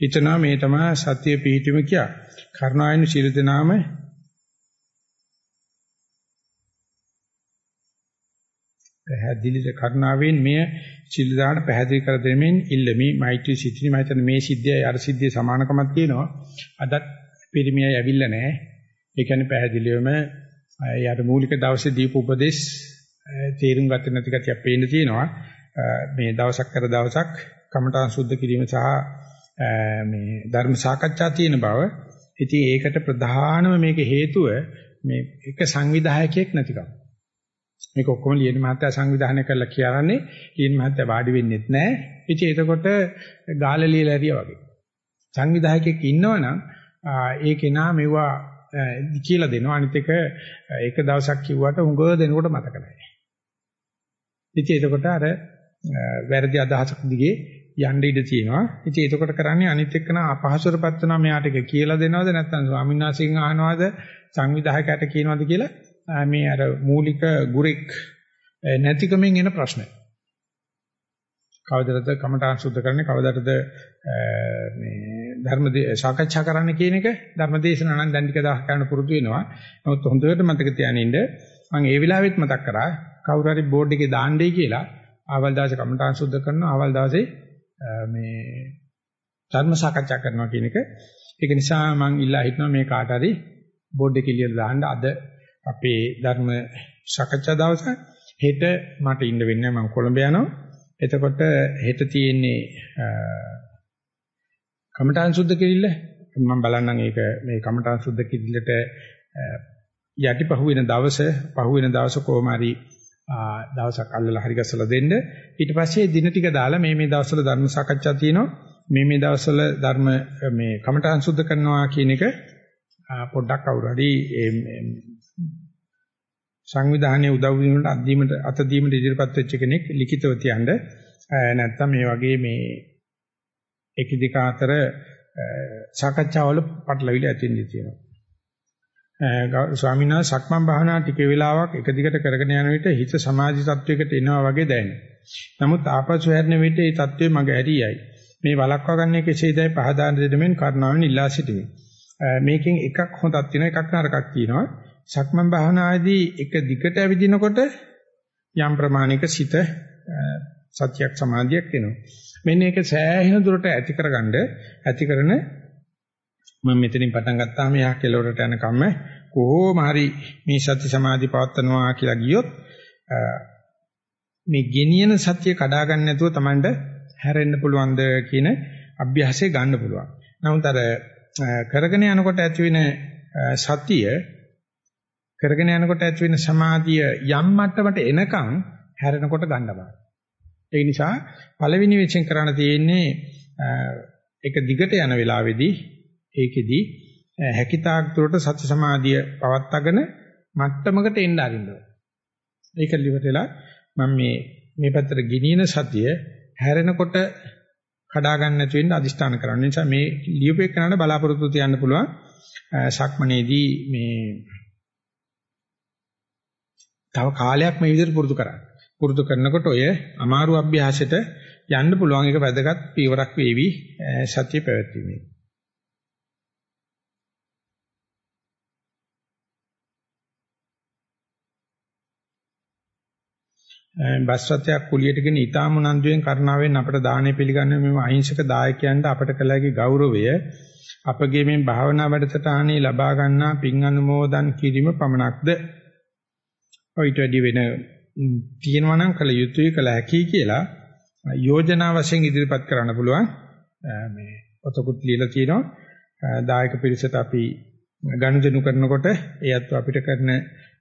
Speaker 1: හිතනවා මේ තමයි සත්‍ය පිහිටීම කියා. කරුණායන ශීල දනාම පැහැදිලිද කරුණාවෙන් මෙය ශීල දාන පැහැදිලි කර දෙමින් ඉල්ලමි මෛත්‍රී සිතිනි මම හිතන්නේ මේ සිද්ධියයි අර සිද්ධියේ සමානකමක් තියෙනවා. අදත් පිරිමියයි ඇවිල්ලා නැහැ. ඒ කියන්නේ පැහැදිලිවම යාට මූලික දවසේ දීපු උපදේශ තේරුම් ගත්තේ නැති කතියක් පේන්න තියෙනවා. මේ දවසක් කර දවසක් කමඨාන් සුද්ධ කිරීම සහ මේ ධර්ම සාකච්ඡා තියෙන බව. ඉතින් ඒකට ප්‍රධානම මේක හේතුව මේ එක සංවිධායකයෙක් නැතිකම. මේක ඔක්කොම ලියන මහත්තයා සංවිධානය කරලා කියarන්නේ ලියන මහත්තයා වාඩි වෙන්නෙත් නැහැ. ඉතින් එතකොට ගාල ලියලා ඇරියා වගේ. සංවිධායකයෙක් ඉන්නවනම් ඒ කෙනා මෙවුවා කියලා දෙනවා. අනිත් එක එක දවසක් කිව්වට උඟ දෙනකොට මතක නැහැ. ඉතින් එතකොට අර වැරදි අදහසක් දිගේ යන්න ඉඩ තියෙනවා. ඉතින් එතකොට කරන්නේ අනිත් එක්කන අපහසුරපත් වෙනවා මෙයාට ඒක කියලා දෙනවද නැත්නම් ස්වාමීන් වහන්සේගෙන් අහනවද සංවිධායකයට කියනවද කියලා මේ අර මූලික ගුරෙක් නැතිකමෙන් එන ප්‍රශ්න. කවදටද කමඨාන් සුද්ධ කරන්නේ කවදටද මේ ධර්ම සාකච්ඡා කරන්න කියන එක ධර්මදේශන නම් දැන් ටික දහස් ගන්න පුරුදු වෙනවා. නමුත් හොඳට මතක තියානින්න මම ඒ වෙලාවෙත් මතක් කරා කවුරු හරි බෝඩ් එකේ දාන්නයි කියලා ආවල් දවසේ කමඨාන් සුද්ධ කරනවා ආවල් දවසේ මේ ධර්ම සාකච්ඡා කරනවා කියන එක. ඒක නිසා මම ඉල්ලා හිටනවා මේ කාට හරි බෝඩ් එකේ ලියලා දාන්න අද අපේ ධර්ම සාකච්ඡා දවස හෙට මට ඉන්න වෙන්නේ මම කොළඹ යනවා. එතකොට හෙට තියෙන්නේ කමඨාන් සුද්ධ කිරිල්ල මම බලන්නම් ඒක මේ කමඨාන් සුද්ධ කිරිල්ලට යටිපහුවෙන දවස පහුවෙන දවස කොහොම හරි දවසක් අල්ලලා හරි ගස්සලා දෙන්න. ඊට පස්සේ දින ටික දාලා මේ මේ දවස්වල ධර්ම සාකච්ඡා තියෙනවා. මේ මේ දවස්වල ධර්ම මේ කමඨාන් සුද්ධ කරනවා කියන එක පොඩ්ඩක් කවුරු හරි සංවිධානයේ උදව් වීමට අදීමට අත දීමට ඉදිරිපත් වෙච්ච කෙනෙක් ලිඛිතව තියන්න නැත්තම් මේ වගේ මේ එකිනෙක අතර සාකච්ඡාවල පටලවිලි ඇති වෙන්න තියෙනවා. ස්වාමීන් වහන්සේ සක්මන් භාවනා ටික වෙලාවක් එක දිගට කරගෙන යන විට හිත සමාධි තත්වයකට එනවා වගේ දැනෙනවා. නමුත් ආපසු හැරෙන විට ඒ තත්වය මග ඇරියයි. මේ වළක්වා ගන්න කෙසේදයි පහදාන දෙදෙමින් කරුණාවෙන් ඉල්ලා සිටිමි. මේකෙන් එකක් හොඳක් තියෙනවා එකක් නරකක් තියෙනවා. සක්මන් භාවනාවේදී එක දිගට ඇවිදිනකොට යම් ප්‍රමාණයක සිත සත්‍යයක් සමාධියක් එනවා. මෙන්න ඒක සෑහෙන දුරට ඇති කරගන්න ඇති කරන මම මෙතනින් පටන් ගත්තාම යා කෙලවරට යන කම්ම කොහොම හරි මේ සති සමාධි පවත්නවා කියලා ගියොත් මේ ගෙනියන සත්‍ය කඩා ගන්න නැතුව Tamanට හැරෙන්න පුළුවන්ද කියන අභ්‍යාසය ගන්න පුළුවන්. නමුත් අර කරගෙන යනකොට ඇති වෙන සතිය කරගෙන යනකොට ඇති වෙන සමාධිය යම් මට්ටමට එනකන් හැරෙනකොට ගන්න බෑ. ඒ නිසා පළවෙනි වෙච්චෙන් කරන්න තියෙන්නේ ඒක දිගට යන වෙලාවේදී ඒකෙදි හැකිතාක් දුරට සත්‍ය සමාධිය පවත්වාගෙන මට්ටමකට එන්න අරින්න ඕනේ. ඒක liverලා මම මේ මේ පැත්තට ගෙනියන සතිය හැරෙනකොට කඩා ගන්න නැතු වෙන්න අදිෂ්ඨාන කරන්න. නිසා මේ ලියුප එක්කනට බලාපොරොත්තු තියන්න පුළුවන්. සක්මනේදී මේ තව කාලයක් මේ විදිහට පුරුදු කරන්න. පුරුදු කරනකොට ඔය අමාරු අභ්‍යාසයට යන්න පුළුවන් එක වැදගත් පීවරක් වේවි සත්‍ය පැවැත්වීමේ. බස් රථයක් කුලියට ගෙන ඊටාම උනන්දුවෙන් කරුණාවෙන් අපට දාණය පිළිගන්න මෙම අහිංසක දායකයන්ට අපට කළාගේ ගෞරවය. අපගේ මේ භාවනා වැඩසටහනේ ලබා ගන්නා පින් අනුමෝදන් කිරීම පමණක්ද? ඔයිට වැඩි වෙන තියෙනවා නම් කළ යුතුයි කළ හැකි කියලා යෝජනා වශයෙන් ඉදිරිපත් කරන්න පුළුවන්. මේ පොතකුත් ලියලා තියෙනවා. දායක පිරිසට අපි ගනුදෙනු කරනකොට එයත් අපිට කරන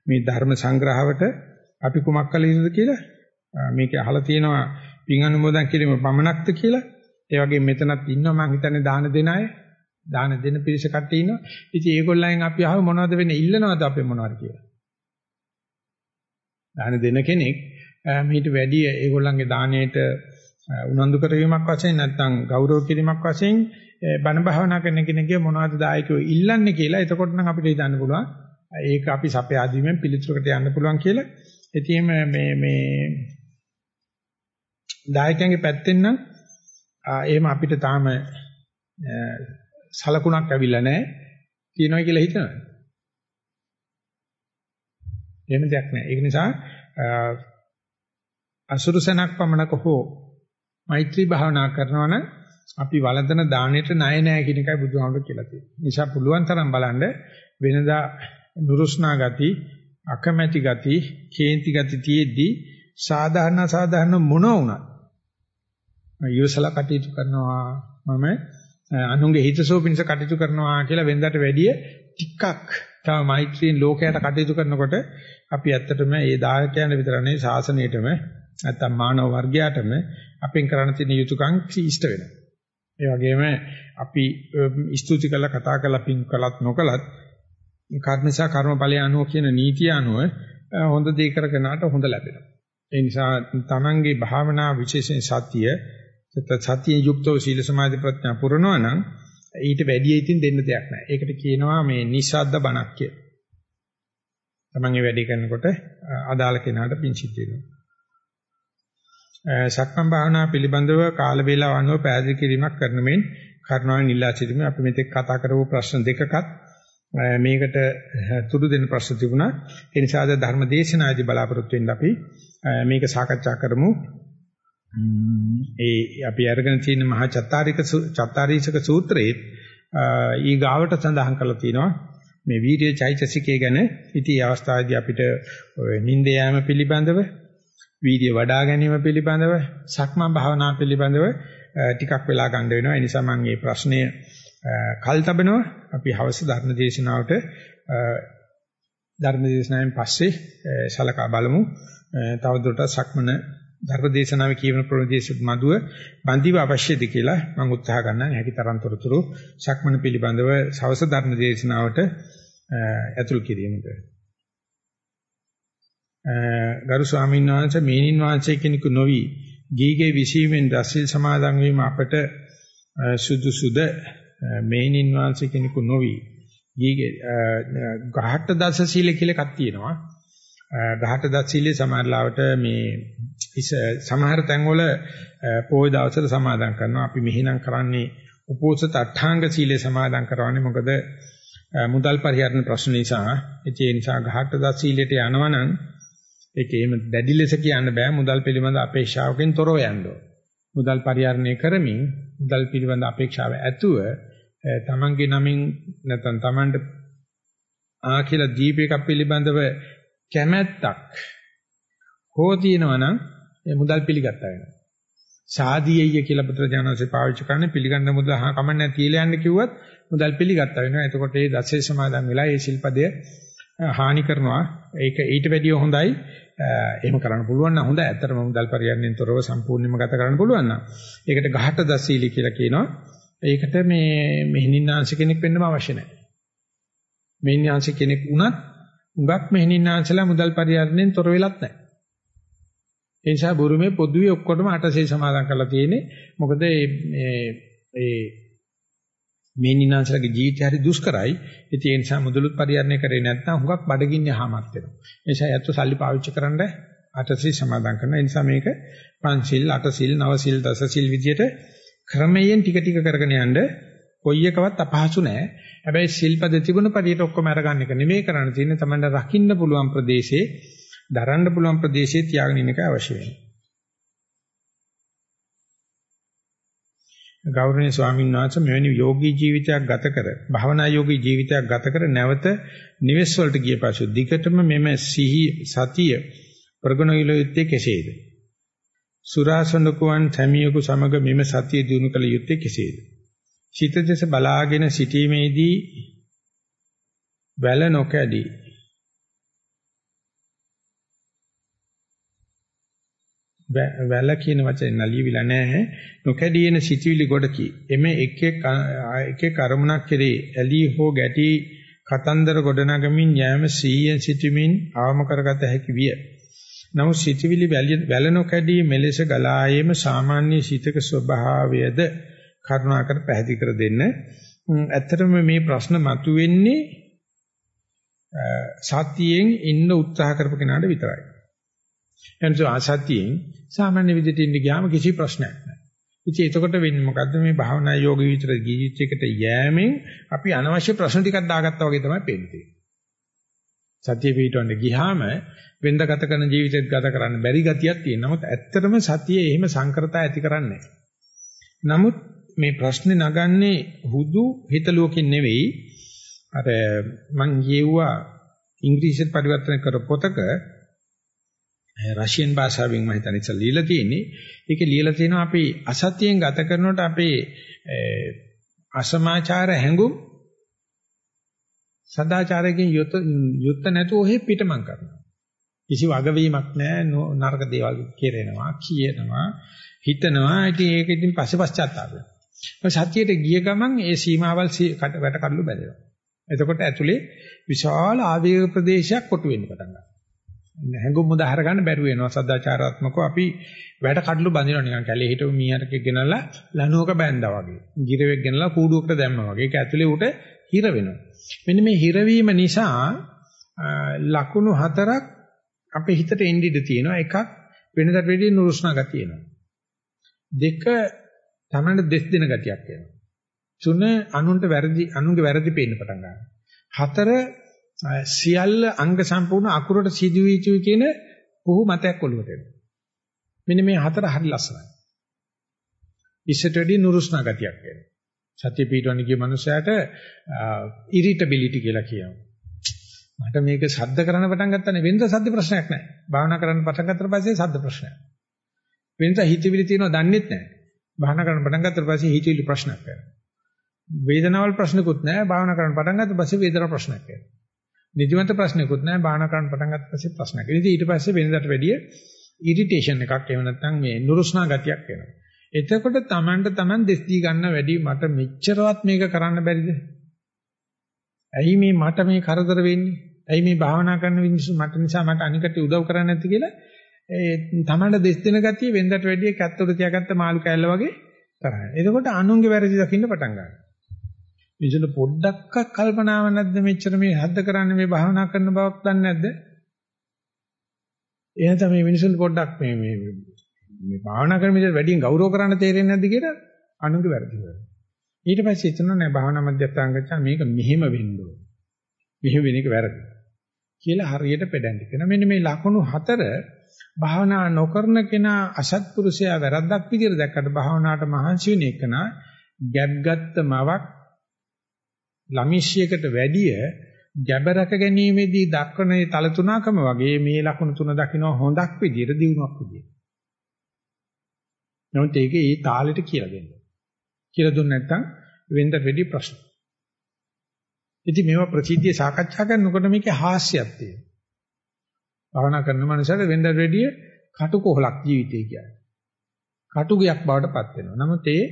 Speaker 1: මේ ධර්ම සංග්‍රහවට අපි කුමක් කළ යුතුද කියලා මේක අහලා තියෙනවා පින් අනුමෝදන් කිරීම පමණක්ද කියලා. ඒ වගේ මෙතනත් ඉන්නවා මම හිතන්නේ දාන දෙන අය. දාන දෙන පිරිස කට්ටිය ඉන්නවා. ඉතින් ඒගොල්ලන් අපි අහව මොනවද වෙන්නේ ඉල්ලනවද අපේ මොනවද කියලා. දාන දෙන කෙනෙක් මීට වැඩි ඒගොල්ලන්ගේ දාණයට උනන්දු කරවීමක් වශයෙන් නැත්නම් ගෞරව කිරීමක් වශයෙන් බණ භාවනා කරන කෙනෙක්ගේ මොනවද දායකයෝ ඉල්ලන්නේ කියලා එතකොට නම් අපිට හිතන්න පුළුවන් ඒක අපි සපේ ආදීමෙන් පිළිතුරකට යන්න පුළුවන් කියලා. ඉතින් මේ මේ දායකයන්ගේ පැත්තෙන් නම් එහෙම අපිට තාම සලකුණක් ඇවිල්ලා නැහැ. තියනවා කියලා හිතනවා. එහෙම දෙයක් නැහැ. ඒක නිසා අසුරුසනක් පමණක හෝ මෛත්‍රී භාවනා කරනවා නම් අපි වළඳන දාණයට ණය නැහැ කියන එකයි බුදුහාමුදුරු කියලා තියෙන්නේ. නිසා පුළුවන් තරම් බලන්න වෙනදා නුරුස්නා ගති, අකමැති ගති, කේන්ති ගති තියෙද්දි සාධාරණ සාධාරණ මොන වුණත් යොසලා කටයුතු කරනවා මම අනුන්ගේ හිතසෝ පිණිස කටයුතු කරනවා කියලා වෙනදාට වැඩිය ටිකක් තව මෛත්‍රියෙන් ලෝකයට කටයුතු කරනකොට අපි ඇත්තටම ඒ දායකයන් විතර නෙවෙයි ශාසනයටම නැත්තම් මානව වර්ගයාටම අපෙන් කරන්න තියෙන යුතුයකම් ඉෂ්ට වෙනවා. ඒ වගේම අපි ස්තුති කළා කතා කළා පින් කළත් නොකළත් කර්මසා කර්මඵලය අනුව කියන නීතිය අනුව හොඳ දේ කරගෙනාට හොඳ ලැබෙනවා. ඒ නිසා තමන්ගේ භාවනා විශේෂයෙන් සතිය සතියෙන් යුක්තව සීල සමාධි ප්‍රඥා පුරනවා නම් ඊට වැඩි ඉතින් දෙන්න දෙයක් නැහැ. ඒකට කියනවා මේ නිස්සද්ද බණක් කියලා. තමන් මේ වැඩේ කරනකොට අදාළ කෙනාට පිං සිද්ධ වෙනවා. සක්මන් භාවනා පිළිබඳව කාල වේලාව අනුව පැහැදිලි කිරීමක් කරන මෙන් කරුණාවෙන් ඉල්ලා සිටිමි. අපි මෙතෙක් කතා කරපු ප්‍රශ්න දෙකකත් මේකට තුරු දෙන ප්‍රශ්න තිබුණා. ඒ නිසා අද ධර්ම දේශනාදී බලාපොරොත්තු වෙන්න අපි මේක සාකච්ඡා කරමු. ඒ අපි අරගෙන තියෙන මහා චත්තාරික චත්තාරීසක සූත්‍රයේ ඊ ගාවට සඳහන් කරලා තියෙනවා මේ වීර්ය චෛතසිකය ගැන ඉතින් අවස්ථාවේදී අපිට නිින්ද යෑම පිළිබඳව වීර්ය වඩා ගැනීම පිළිබඳව සක්මන් භාවනා පිළිබඳව ටිකක් වෙලා ගන්න වෙනවා ඒ නිසා මම මේ ප්‍රශ්නය කල් තබනවා. අපි හවස ධර්ම දේශනාවට ධර්ම දේශනාවෙන් පස්සේ සලකා බලමු. තවදුරටත් සක්මන ධර්මදේශනාවේ කියවන ප්‍රදේශ මදුව බන්දිව අවශ්‍යද කියලා මම උත්සාහ ගන්නම්. හැකි තරම් තොරතුරු සක්මන පිළිබඳව සවස ධර්මදේශනාවට ඇතුල් කිරීමට. ගරු ස්වාමීන් වහන්සේ මේනින් වහන්සේ කෙනෙකු නොවි ගීගේ විසීමෙන් රසිල් සමාදන් වීම අපට සුදුසුද? මේනින් වහන්සේ කෙනෙකු නොවි. ගීගේ ගහට දස සීල කියලා එකක් තියෙනවා. ගහට දස සීලේ සමහරලාවට මේ ඉස සමහර තැන්වල පොයි දවසට සමාදන් කරනවා. අපි මෙහිනම් කරන්නේ උපෝසත අට්ඨාංග සීලේ සමාදන් කරවන්නේ මොකද? මුදල් පරිහරණ ප්‍රශ්න නිසා. ඒ නිසා ගහට දස සීලයට යනවනම් ඒක එහෙම දැඩි ලෙස කියන්න බෑ. මුදල් පිළිබඳ අපේක්ෂාවකින් තොරව යන්න මුදල් පරිහරණය කරමින් මුදල් පිළිබඳ අපේක්ෂාව ඇතුව තමන්ගේ නමින් නැත්නම් තමන්ට ආ කියලා දීපේක පිළිබඳව කැමැත්තක් හෝ තියෙනවා නම් ඒ මුදල් පිළිගත්තා වෙනවා. සාදීයය කියලා පුත්‍රජානන්සේ පාවිච්චි කරන්නේ පිළිගන්න මුදල් අහා කමන්නේ තියලා යන්න කිව්වත් මුදල් පිළිගත්තා වෙනවා. එතකොට ඒ දසේ සමාදන් වෙලා ඒ ශිල්පදය හානි කරනවා. ඒක ඊට වැඩිය හොඳයි. එහෙම කරන්න පුළුවන් නම් හොඳයි. ඇත්තටම මුදල් පරියන්නෙන් තොරව සම්පූර්ණයෙන්ම ගත කරන්න පුළුවන් නම්. ඒකට ගහට දසීලි කියලා කියනවා. ඒකට මේ මෙහිණින්නාංශ කෙනෙක් වෙන්නම අවශ්‍ය නැහැ. මෙහිණින්නාංශ කෙනෙක් වුණත් උඟක් මෙහිණින්නාංශලා මුදල් පරිහරණයෙන් තොර වෙලත් නැහැ. ඒ නිසා බුරුමේ පොදුවේ ඔක්කොටම අටසේ සමාදන් කරලා තියෙන්නේ. මොකද මේ ඒ මේනිනාංශලගේ ජීවිතය හරි දුෂ්කරයි. ඉතින් ඒ නිසා මුදලුත් පරිහරණය කරේ නැත්නම් හුඟක් බඩගින්නේ හාමත් වෙනවා. ඒ නිසා යැත්තු සල්ලි පාවිච්චි කරන්න අටසිල් සමාදන් කරනවා. ඒ නිසා මේක පංචසිල්, අටසිල්, නවසිල්, දසසිල් විදියට ක්‍රමයෙන් ටික ටික කරගෙන යන්න කොයි එකවත් අපහසු නෑ. හැබැයි සිල්පද තිබුණ පරියට ඔක්කොම අරගන්න එක නෙමෙයි කරන්න තියෙන්නේ. තමන්ට රකින්න පුළුවන් ප්‍රදේශේ දරන්න පුළුවන් ප්‍රදේශයේ තියාගෙන ඉන්න එක අවශ්‍ය වෙනවා. ගෞරවනීය ස්වාමීන් වහන්සේ මෙවැනි යෝගී ජීවිතයක් ගත කර භවනා යෝගී ජීවිතයක් ගත කර නැවත නිවෙස් වලට ගිය පසු දිගටම මෙම සිහි සතිය ප්‍රගුණ යුත්තේ කෙසේද? සුරාසනකුවන් සැමියෙකු සමග මෙම සතිය දිනු කළ යුත්තේ කෙසේද? චිත දෙස බලාගෙන සිටීමේදී වැල නොකැඩී වැල කියන වචනේ නලියවිලා නැහැ. නොකැඩීන සිටිවිලි ගොඩකි. එමෙ එක් එක් එක එක අරමුණක් කෙරේ ඇලී හෝ ගැටි කතන්දර ගොඩනගමින් යෑම සීයෙන් සිටමින් ආවම කරගත හැකි විය. නමුත් සිටිවිලි වැල නොකැඩී මෙලෙස ගලායේම සාමාන්‍ය සිතක ස්වභාවයද කරුණාකර පැහැදිලි කර දෙන්න. ඇත්තටම මේ ප්‍රශ්න මතුවෙන්නේ සතියෙන් ඉන්න උත්සාහ කරපු කෙනාට විතරයි. එනිසා අසතියෙන් සාමාන්‍ය විදිහට ඉන්න ගියාම කිසි ප්‍රශ්නයක් නැහැ. ඉතින් එතකොට වෙන්නේ මොකද්ද මේ භාවනා යෝග විතර ජීවිතයකට යෑමෙන් අපි අනවශ්‍ය ප්‍රශ්න ටිකක් දාගත්තා වගේ තමයි පේන්නේ. සතිය පිටවන්න ගියාම වෙනද ගත කරන ජීවිතයත් ගත කරන්න බැරි ගතියක් තියෙනවා. නමුත් ඇත්තටම සතිය එහෙම සංකරතා ඇති කරන්නේ නමුත් මේ ප්‍රශ්නේ නගන්නේ හුදු හිතලුවකින් නෙවෙයි. අර මං කියුවා ඉංග්‍රීසියට පරිවර්තන කර පොතක රෂියන් භාෂාවෙන් මම හිතන්නේ ඉතින් লীලා තියෙන්නේ. ඒකේ লীලා තියෙනවා අපි අසත්‍යයෙන් ගත කරනකොට අපේ අසමාචාර හැඟුම් සදාචාරයෙන් යුත් යුත් නැතුව ඔහෙ පිටමං කරනවා. කිසි වගවීමක් නැහැ නරක දේවල් කෙරෙනවා කියනවා හිතනවා ඉතින් ඒක ඉතින් පස්සේ පශ්චාත්තාප වෙනවා. සත්‍යයට ගිය ගමන් ඒ සීමාවල් වැට කඩලු බැඳෙනවා. එතකොට ඇතුලේ විශාල ආවේග ප්‍රදේශයක් කොටු වෙන්න පටන් ගන්නවා. හැඟුම් උදාහර ගන්න බැරුව වෙනවා සදාචාරාත්මකව අපි වැඩ කඩලු බඳිනවා නිකන් කැලේ හිටපු මීහරකෙක් ගෙනල්ලා ලණුවක බැඳා වගේ. ගිරවෙක් ගෙනල්ලා කූඩුවකට දැම්මා වගේ. ඒක ඇතුලේ උට හිර වෙනවා. මෙන්න මේ හිරවීම නිසා ලකුණු හතරක් අපේ හිතට එන්න ඉඩ තියෙනවා. එකක් වෙනකට වැඩිය නුරුස්නා ගතිය එනවා. දෙක තමයි දෙස් දෙන ගතියක් එනවා. තුන අනුන්ට වැරදි අනුන්ගේ වැරදි පේන්න පටන් ගන්නවා. හතර සියල්ල අංග සම්පූර්ණ අකුරට සිදුවී යුතුයි කියන පුහු මතයක් ඔළුවට එනවා. මෙන්න මේ හතර හරි ලස්සනයි. ඉස්සට වැඩි නුරුස්නා ගතියක් එනවා. සත්‍ය පිටවන්න ගිය මනුස්සයාට ඉරිටබිලිටි කියලා කියනවා. මට මේක සද්ද කරන්න පටන් ගත්තානේ වෙනද සද්ද ප්‍රශ්නයක් නැහැ. භාවනා කරන්න පටන් ගත්තට පස්සේ සද්ද ප්‍රශ්නයක්. වෙනද හිතවිලි තියෙනව දන්නෙත් නැහැ. භාවනා කරන්න පටන් ගත්තට පස්සේ හිතවිලි ප්‍රශ්නයක් වෙනවා. වේදනාවල් ප්‍රශ්නකුත් නැහැ. භාවනා කරන්න පටන් ගත්තට පස්සේ වේදනා ප්‍රශ්නයක් වෙනවා. නිදිමත ප්‍රශ්නකුත් නැහැ. භාවනා කරන්න පටන් ගත්තට පස්සේ ප්‍රශ්නයක්. ඉතින් ඊට පස්සේ වෙනදට වැඩිය ඉරිටේෂන් එකක් එහෙම නැත්නම් මේ නුරුස්නා ගතියක් එනවා. එතකොට Tamanට Taman දෙස් දී ගන්න වැඩි මට මෙච්චරවත් මේක කරන්න බැරිද? ඇයි මේ මට මේ කරදර වෙන්නේ? ඇයි මේ භාවනා කරන මිනිස්සු මට නිසා මට අනිකට උදව් කරන්නේ නැති කියලා ඒ Tamanට දෙස් දෙන ගතිය වෙනදට වැඩිය කැත්තොට තියාගත්ත මාළු කෑල්ල වගේ තරහයි. එතකොට අනුන්ගේ වැරදි දකින්න පටන් ගන්නවා. මිනිසුන්ට පොඩ්ඩක්වත් කල්පනාවක් නැද්ද මෙච්චර මේ හද්ද කරන්නේ මේ භාවනා කරන බවක් දන්නේ නැද්ද? එහෙනම් තමයි මිනිසුන්ට පොඩ්ඩක් මේ මේ මේ භාවනා කරන විදිහට වැඩියෙන් ගෞරව කරන්න තේරෙන්නේ නැද්ද කියලා අනුන්ගේ වැරදි කරනවා. ඊට පස්සේ හිතනවා නෑ භාවනා මධ්‍යස්ථාන ගච්ඡා මේක මෙහෙම වෙන්න ඕන. මෙහෙම වෙන එක වැරදි. කියලා හරියට පෙඩන්ඩි කරනවා. මෙන්න මේ ලකුණු හතර භාවනා නොකරන කෙනා අසත්පුරුෂයා වැරද්දක් විදිහට දැක්කට භාවනාවට මහන්සි වෙන එකනා ගැබ්ගත්ත මවක් ළමිෂ්‍යයකට වැඩිය ගැබරක ගැනීමේදී දක්වන තල තුනකම වගේ මේ ලකුණු තුන දකින්න හොඳක් විදිහට දිනුවක් විදිහට. නමුත් ඒකේ ඒ තාලෙට කියලා දෙන්න. කියලා දුන්නේ නැත්නම් වෙන්ද වෙඩි ප්‍රශ්න. ඉතින් මේවා ප්‍රසිද්ධිය සාකච්ඡා කරනකොට මේකේ හාස්‍යයක් තියෙනවා. භාවනා කරන මනුස්සයල වෙන්ද වෙඩි කටුකොහලක් ජීවිතේ කියන්නේ. කටුගයක් බවට පත් වෙනවා. නමුත් ඒ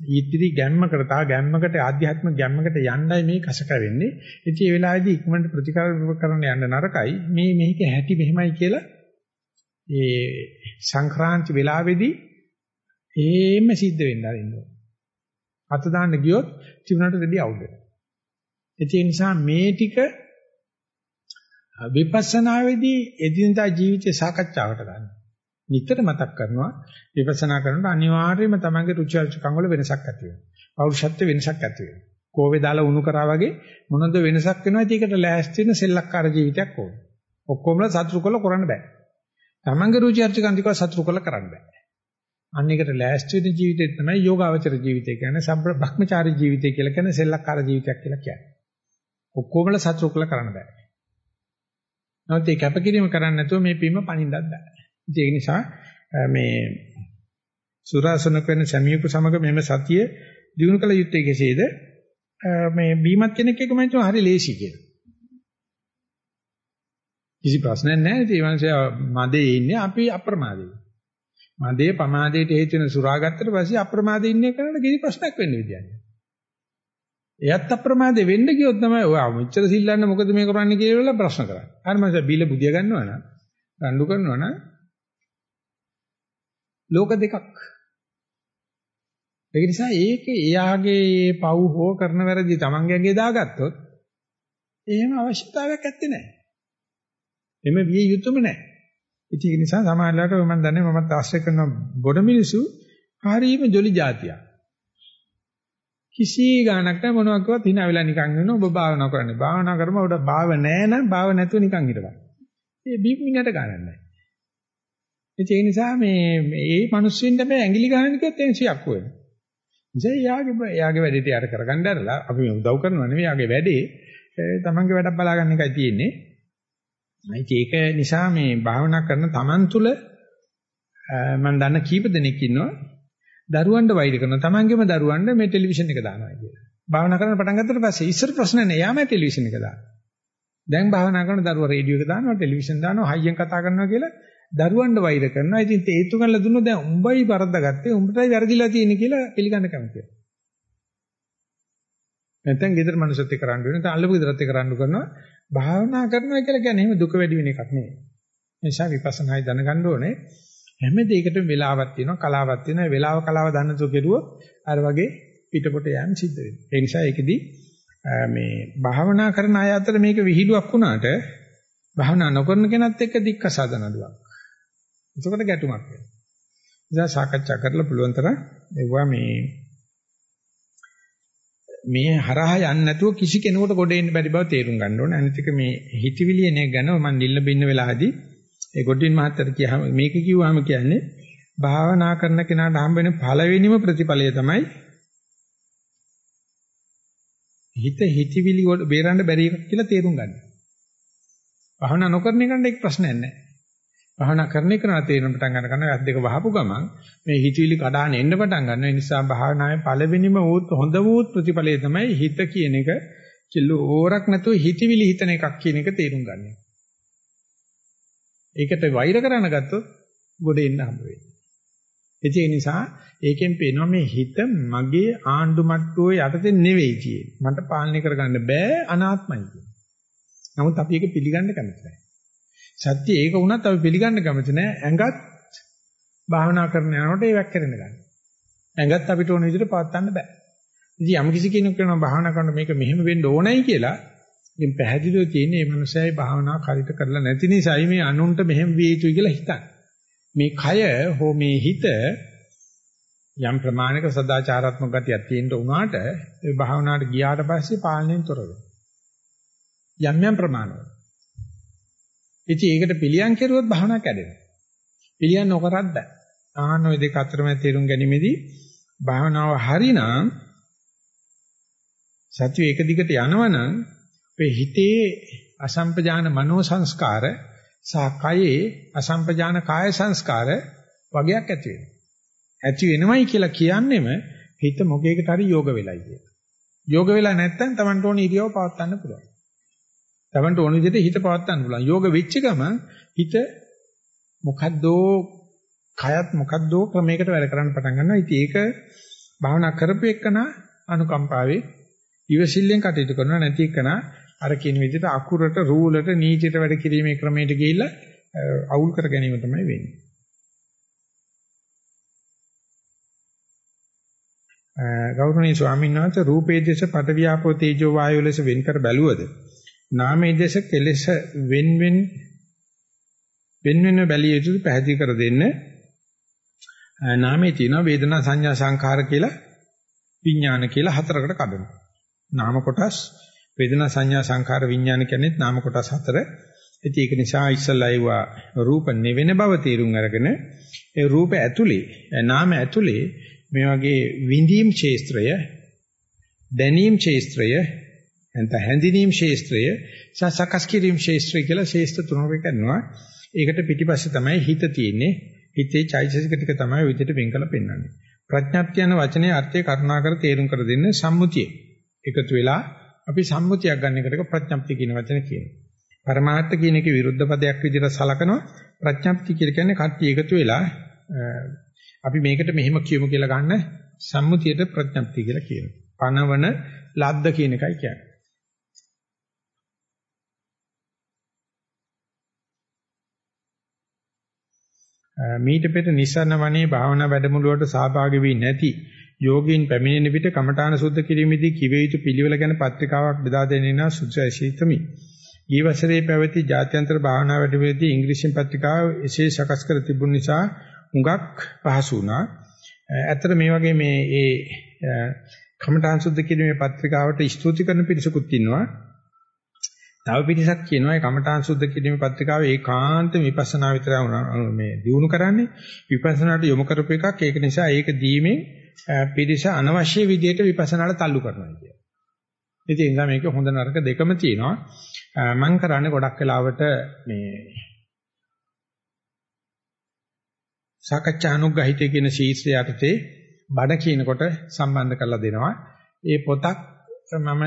Speaker 1: ඊත්‍රි ගැම්මකට තා ගැම්මකට ආධ්‍යාත්මික ගැම්මකට යන්නයි මේ කසක වෙන්නේ. ඉතින් ඒ වෙලාවේදී ඉක්මනට ප්‍රතිකාර කරන්න යන්න නරකයි. මේ මේක හැටි මෙහෙමයි කියලා ඒ සංක්‍රාන්ති වෙලාවේදී එහෙම සිද්ධ වෙන්න ආරින්න. අත දාන්න ගියොත් ජීවිතයට දෙඩි අවුල් වෙනවා. ඒ නිසා මේ ටික විපස්සනාවේදී එදිනදා ජීවිතේ සාකච්ඡාවට ගන්න. නිතර මතක් කරනවා විපස්සනා කරනකොට අනිවාර්යයෙන්ම තමන්ගේ රුචි අරුචිකම් වල වෙනසක් ඇති වෙනවා. පෞරුෂත්ව වෙනසක් ඇති වෙනවා. කෝවේ දාලා උණු කරා වගේ මොනද වෙනසක් වෙනවා ඒකට ලෑස්ති වෙන සෙල්ලක්කාර ජීවිතයක් ඕනේ. ඔක්කොමලා සතුරු කළ කරන්න බෑ. තමන්ගේ රුචි අරුචිකම් ටික සතුරු කළ කරන්න බෑ. අන්න එකට ලෑස්ති වෙන ජීවිතය තමයි යෝගාවචර ජීවිතය කියන්නේ සම්ප්‍ර භ්‍රමචාරී ජීවිතය කියලා කියන්නේ සෙල්ලක්කාර ජීවිතයක් කියලා කියන්නේ. ඔක්කොමල සතුරු කළ කරන්න බෑ. නමුත් ඒ කැපකිරීම කරන්නේ නැතුව මේ පීම පණින්නත් බෑ. ඒ නිසා මේ සුරාසන කරන සමියකු සමග මෙම සතිය දිනු කළ යුත්තේ කෙසේද? මේ බීමත් කෙනෙක් එක්ක මම හරි ලේසි කියලා. කිසි ප්‍රශ්නයක් නැහැ. ඒ වන්සයා මදේ ඉන්නේ අපි අප්‍රමාදේ. මදේ පමාදයට හේතු වෙන සුරා ගත්තට පස්සේ අප්‍රමාදේ ඉන්නේ කරන්න කිසි ප්‍රශ්නයක් වෙන්න විදියක් නැහැ. එයත් අප්‍රමාදේ වෙන්න ගියොත් තමයි ඔයා මෙච්චර සිල්ලන්න මොකද මේ කරන්නේ කියලා ප්‍රශ්න කරන්නේ. අර මම බීල බුදිය ගන්නවා නම් රණ්ඩු කරනවා නම් ලෝක දෙකක්. ඒක නිසා ඒකේ එයාගේ පව් හෝ කරන වැරදි තමන්ගේ දාගත්තොත් එහෙම අවශ්‍යතාවයක් ඇත්තේ නැහැ. එමෙ විය යුතුම නැහැ. ඉතින් ඒ නිසා සමාජලාට මම දන්නේ මමත් ආශ්‍රය කරන බොඩ මිනිසු හරීම ජොලි જાතියක්. කිසි ගාණක් නැහැ මොනවා කිව්වත් hina වෙලා නිකන් වෙනවා ඔබ භාවනා කරන්නේ. භාවනා කරම ඔබ භාව නැහැ නම් භාව නැතුව නිකන් හිටපන්. ඒ බීප් මිනිහට ගාණක් නැහැ. ඒ නිසා මේ මේ මිනිස්සුන්ට මේ ඇඟිලි ගහන්න කිව්වොත් එන්සියක් වෙනවා. ඉතින් යාගේ යාගේ වැඩේට යාර කරගන්න ඇරලා අපි උදව් කරනවා නෙවෙයි යාගේ වැඩේ තමන්ගේ වැඩක් බලාගන්න එකයි තියෙන්නේ. ඒක නිසා මේ භාවනා කරන තමන් තුළ මම දන්න කීප දෙනෙක් ඉන්නවා දරුවන්ට වෛර කරනවා තමන්ගේම දරුවන්ට මේ ටෙලිවිෂන් එක දානවා කියලා. භාවනා කරන්න පටන් ගත්තට පස්සේ ඉස්සර ප්‍රශ්න නෑ යාම ටෙලිවිෂන් එක දානවා. දැන් භාවනා කරන දරුවා රේඩියෝ එක දානවා ටෙලිවිෂන් දානවා හයියෙන් කතා කරනවා කියලා දරුවන්ට වෛර කරනවා. ඉතින් තේතු කරලා දුන්නොත් දැන් උඹයි වරද්දාගත්තේ උඹටයි වැරදිලා තියෙන්නේ කියලා පිළිගන්න කැමතියි. නැත්නම් ගෙදර මනුස්සත් එක්ක රණ්ඩු වෙනවා. නැත්නම් අල්ලපු ගෙදරත් එක්ක රණ්ඩු කරනවා. භාවනා කරනවා කියලා කියන්නේ එහෙම දුක වැඩි වෙන එකක් නෙවෙයි. ඒ නිසා විපස්සනායි දැනගන්න ඕනේ. හැම දෙයකටම වෙලාවක් තියෙනවා, කලාවක් තියෙනවා. වෙලාව කලාව දන්න තු කෙරුවොත් අර වගේ පිටපොට යෑම සිද්ධ වෙනවා. ඒ නිසා ඒකෙදි මේ භාවනා කරන අය අතර මේක විහිළුවක් වුණාට භාවනා නොකරන කෙනත් එක්ක දික්කසාද නඩුවක්. එතකොට ගැටුමක් වෙනවා. ඉතින් සාකච්ඡා කරලා පුළුවන් තරම් ඒවා මේ මේ හරහා යන්නේ නැතුව කිසි කෙනෙකුට ගොඩ එන්න බැරි බව තේරුම් ගන්න ඕනේ. අනිත් එක මේ හිතවිලි එන එක ගැන මම නිල්ල බින්න වෙලාදී ඒ ගොඩින් මහත්තයට කියහම මේක කිව්වහම කියන්නේ භාවනා කරන කෙනාට හම්බ වෙන පළවෙනිම ප්‍රතිඵලය තමයි හිත හිතවිලි වල බේරන්න බැරි එකක් කියලා තේරුම් ගන්න. භාවනා නොකරන එකට ඒක ප්‍රශ්නයක් නැහැ. භාවනා කරන එක නා තේරෙන පටන් ගන්න කන ඇස් දෙක වහපු ගමන් මේ හිතවිලි කඩාන එන්න පටන් ගන්නවා. ඒ නිසා භාවනාවේ පළවෙනිම වූත් හොඳ වූත් ප්‍රතිඵලය තමයි හිත කියන එක කිලෝරක් නැතුව හිතවිලි හිතන එකක් කියන එක තේරුම් ගන්න. ඒකට වෛර කරන්න ගත්තොත් ගොඩ එන්න හම්බ වෙන්නේ. ඒ නිසා ඒකෙන් පේනවා මේ හිත මගේ ආණ්ඩු මට්ටුවේ යටතේ නෙවෙයි කියන්නේ. මට පාලනය කරගන්න බෑ අනාත්මයි කියන්නේ. නමුත් අපි ඒක පිළිගන්න කැමති නැහැ. සත්‍ය ඒක වුණත් අපි පිළිගන්න කැමති නෑ. ඇඟත් භාවනා කරන යනකොට ඒවක් කරන්න ගන්න. ඇඟත් අපිට ඕන විදිහට පවත්වන්න බෑ. ඉතින් යම් කිසි කෙනෙක් කරනවා භාවනා කරනකොට මේක මෙහෙම වෙන්න ඕනයි කියලා ඉතින් පැහැදිලිව තියෙන්නේ මේ මනුස්සයයි භාවනා කරිත කරලා නැති නිසායි මේ අනුන්ට මෙහෙම විය යුතුයි කියලා හිතන්නේ. මේ කය හෝ මේ හිත යම් ප්‍රමාණයක සදාචාරාත්මක ගතියක් තියෙන්න උනාට ඒ භාවනාවට ගියාට පස්සේ පාලනයෙන් තොර වෙනවා. යම් යම් ප්‍රමාණවල ඉතින් ඒකට පිළියම් කෙරුවොත් භාවනා කැඩෙනවා. පිළියම් නොකරත් බෑ. ආහන ওই දෙක අතරම තේරුම් ගැනීමේදී භාවනාව හරිනම් සත්‍ය එක දිගට යනවනම් ඔය හිතේ අසම්පජාන මනෝ සංස්කාර සහ කයේ අසම්පජාන කාය සංස්කාර වගේක් ඇති වෙනවා. ඇති වෙනවයි කියලා කියන්නෙම හිත මොකේකට හරි යෝග වෙලයි කියලා. යෝග වෙලා නැත්නම් Tamanට ඕන ඉරියව පවත් ගන්න පුළුවන්. Tamanට ඕන විදිහට හිත පවත් ගන්න පුළුවන්. යෝග වෙච්ච ගමන් හිත මොකද්දෝ කයත් මොකද්දෝ ක්‍රමයකට වැඩ කරන්න පටන් ගන්නවා. ඉතින් ඒක භාවනා කරපේකන අනුකම්පාවේ ඉවසිල්ලෙන් කටයුතු කරනවා නැති එකන අර කියන විදිහට අකුරට රූලට නීතියට වැඩ කිරීමේ ක්‍රමයට ගිහිල්ලා අවුල් කර ගැනීම තමයි වෙන්නේ. ගෞරවනීය ස්වාමීන් වහන්සේ රූපේ දේශ පටවියාපෝ තේජෝ වායෝ ලෙස වෙන් කර බැලුවද නාමයේ දේශ කෙලෙස වෙන් වෙන් වෙන වෙන බැලිය යුතු පැහැදිලි කර දෙන්න. නාමයේ තියෙනවා වේදනා සංඥා සංඛාර කියලා විඥාන කියලා හතරකට කඩනවා. නාම කොටස් වේදනා සංඥා සංඛාර විඥාන කියන්නේ නාම කොටස් හතර. ඉතින් ඒක නිසා ඉස්සල්ලා ඒවා රූප නෙවෙන බව තේරුම් අරගෙන ඒ රූප ඇතුලේ නාම ඇතුලේ මේ වගේ විඳීම් ක්ෂේත්‍රය දැනීම් ක්ෂේත්‍රය නැත්නම් හැඳිනීම් ශේස්ත්‍රය සකස් කිරීම ශේස්ත්‍රය කියලා ශේස්ත්‍ර තුනක් කරනවා. ඒකට පිටිපස්සේ තමයි හිත තියෙන්නේ. හිතේ චෛතසික ටික තමයි විදිහට වෙන් කරලා පෙන්වන්නේ. ප්‍රඥාප්ති යන වචනේ අර්ථය කරුණාකර තේරුම් කර දෙන්න සම්මුතිය. එකතු වෙලා අපි සම්මුතියක් ගන්න එකට ප්‍රඥාප්ති කියන වචනේ කියනවා. පරමාර්ථ කියන එකේ විරුද්ධ පදයක් විදිහට සලකනවා. ප්‍රඥාප්ති කියන්නේ කට්ටිය එකතු වෙලා අපි මේකට මෙහෙම කියමු කියලා ගන්න සම්මුතියට ප්‍රඥාප්ති කියලා කියනවා. පනවන ලද්ද කියන එකයි කියන්නේ. මීට පෙර නිසරණ වනේ භාවනා වැඩමුළුවට සහභාගී වී නැති යෝගීන් පැමිණෙන විට කමඨාන සුද්ධ කිරීමේදී කිව යුතු පිළිවෙල ගැන පත්‍රිකාවක් බෙදා දෙන්නා සුසැසිතමි. ඊවසරේ පැවති ජාත්‍යන්තර භාවනා වැඩමුළුවේදී ඉංග්‍රීසියෙන් පත්‍රිකාව එසේ සකස් කර තිබුණ නිසා හුඟක් පහසු වුණා. ඇත්තට මේ වගේ මේ ඒ කමඨාන් සුද්ධ කිරීමේ පත්‍රිකාවට ස්තුති කරන පිරිසකුත් ඉන්නවා. තව පිරිසක් කියනවා ඒ කමඨාන් සුද්ධ කිරීමේ පත්‍රිකාව ඒකාන්ත විපස්සනා විතරයි මේ දිනු කරන්නේ. විපස්සනාට යොමු කරපු එකක්. ඒක නිසා ඒක දීමේ පිරිස අනවශ්‍ය විදියට විපස්සනාට තල්ලු කරනවා කියන්නේ. ඉතින් ඒ මේක හොඳ නරක දෙකම තියෙනවා. මම කරන්නේ ගොඩක් වෙලාවට මේ සාකච්ඡානුග්‍රහිතය කියන ශීර්ෂය යටතේ බණ කියනකොට සම්බන්ධ කරලා දෙනවා. ඒ පොතක් මම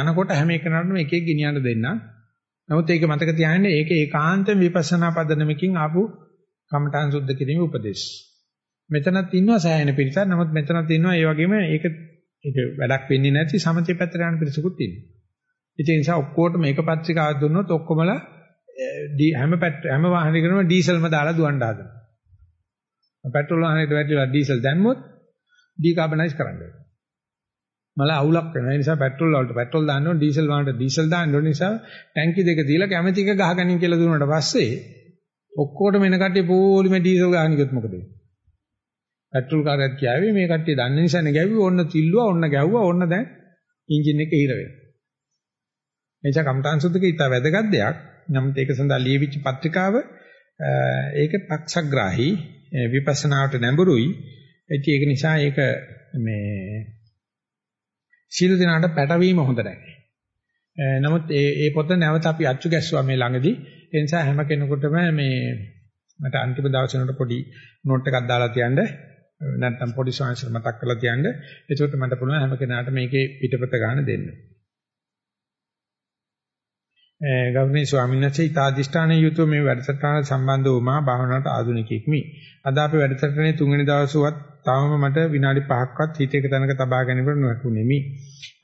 Speaker 1: යනකොට හැම එකනටම එක එක ගෙනියන්න දෙන්න. නමුත් ඒක මතක තියාගන්න ඒක ඒකාන්තයෙන් විපස්සනා පදනමකින් ආපු කමඨාන් සුද්ධ කිරීමේ උපදේශ. මෙතනත් ඉන්නවා සෑහෙන පිරිසක්. නමුත් මෙතනත් ඉන්නවා ඒ වගේම ඒක ඒක වැඩක් වෙන්නේ නැති සමථය පැත්තට යන පිරිසකුත් ඉන්නවා. ඒ නිසා ඔක්කොටම මේක පත්‍රිකාවක් දුන්නොත් ඔක්කොමලා හැම පැත්ත හැම වාහනයකම ඩීසල්ම දාලා දුවන්න හදනවා. පෙට්‍රල් වාහනයකට වැටිලා ඩීසල් දැම්මොත් ඩිකාබනයිස් කරන්න වෙනවා. මල අවුලක් වෙනවා. ඒ නිසා පෙට්‍රල් වලට පෙට්‍රල් දාන්න ඕන ඩීසල් වලට ඩීසල් දාන්න ඕන නිසා ටැංකි දෙක දීලා කැමැති එක ගහගනින් කියලා දුන්නාට පස්සේ ඔක්කොටම එන කට්ටිය පොලිමේ ඩීසල් ගහන එකත් මොකද වෙන්නේ? පෙට්‍රල් කාර්යයක් කියාවේ මේ කට්ටිය දන්නේ නැසනේ ගැව්වේ ඕන්න තිල්ලුවා ඕන්න ගැව්වා ඕන්න දැන් එන්ජින් එක හිර වෙනවා. එනිසා කම්තාන් සුද්ධක ඉතා වැදගත් දෙයක්. නමුත් ඒක සඳහා ලියවිච්ච පත්‍රිකාව ඒක පක්ෂග්‍රාහී විපස්සනාවට නැඹුරුයි. ඒක නිසා ඒක මේ සීල දිනාට පැටවීම හොඳ නැහැ. නමුත් ඒ ඒ පොත නැවත අපි අච්චු ගැස්සුවා මේ ළඟදී. ඒ නිසා හැම කෙනෙකුටම මේ මට අන්තිම දවසේ නට පොඩි නෝට් එකක් දාලා තියන්න නැත්නම් පොඩි සංස්කෘත මතක් කරලා තියන්න. එතකොට මට පුළුවන් හැම කෙනාට මේකේ පිටපත ගන්න දෙන්න. ගෞරවනීය ස්වාමීන් වහන්සේ ඉතාදිෂ්ඨානයේ යුතුව මේ වැඩසටහන සම්බන්ධ වූ මා භාවනාවට ආධුනිකෙක්මි. අද අපි වැඩසටහනේ තුන්වෙනි දවසුවත් තාම මට විනාඩි 5ක්වත් හිත එක තැනක තබා ගැනීමට නොහැකුණෙමි.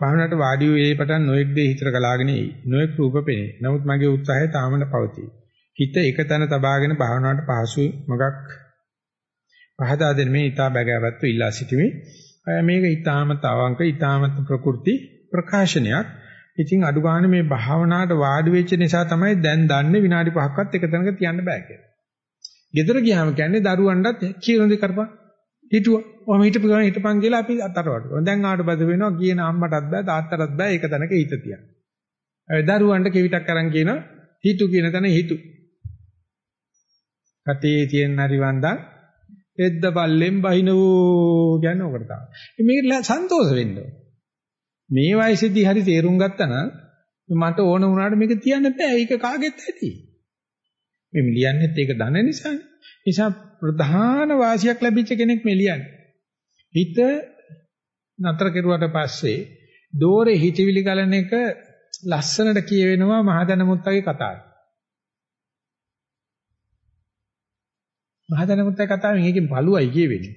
Speaker 1: භාවනාවට වාඩි වූ ඒ පටන් නොඑක් දේ හිතට ගලාගෙන එයි. නොඑක් රූප පෙනේ. නමුත් මගේ උත්සාහය තාමන පවතී. හිත එක තැන තබාගෙන භාවනාවට පහසු මොකක් පහදා දෙන මේ ඊතා බැගෑවත්ව ඉල්ලා සිටිමි. මේක ඊතාමත් අවංක ඊතාමත් ප්‍රකෘති ප්‍රකාශනයක්. ඉතින් අඩු ගන්න මේ භාවනාවට වාඩි වෙච්ච නිසා තමයි දැන් දන්නේ විනාඩි 5ක්වත් එක තැනක තියන්න බෑ කියලා. ගෙදර ගියාම කියන්නේ දරුවන්ටත් කියන දේ කරපන්. හිටුවා. ඔහම හිටපු ගමන් හිටපන් කියලා අපි අතරවට. දැන් ආවට බද වෙනවා කියන අම්මටත් බෑ තාත්තටත් බෑ ඒක තැනක හිත තියන්න. ඒ දරුවන්ට කෙවිතක් අරන් කියන හිතු කියන තැන හිතු. කටේ තියෙන හරි වන්දා එද්ද පල්ලෙන් බහිනවෝ කියන්නේ ඔකට තමයි. මේකට සන්තෝෂ වෙන්න ඕනේ. මේ වයසේදී හරි තේරුම් ගත්තා නම් මට ඕන වුණාට මේක තියන්න බෑ. ඒක කාගෙත් ඇති. මේ ලියන්නෙත් ඒක දන්න නිසානේ. නිසා ප්‍රධාන වාසියක් ලැබිච්ච කෙනෙක් මේ ලියන්නේ. හිත නතර කෙරුවට පස්සේ දෝරේ හිතවිලි ගලන එක ලස්සනට කියවෙනවා මහදන මුත්තගේ කතාව. මහදන මුත්තගේ කතාවෙන් ඒකෙන් බලුවයි කියවෙන්නේ.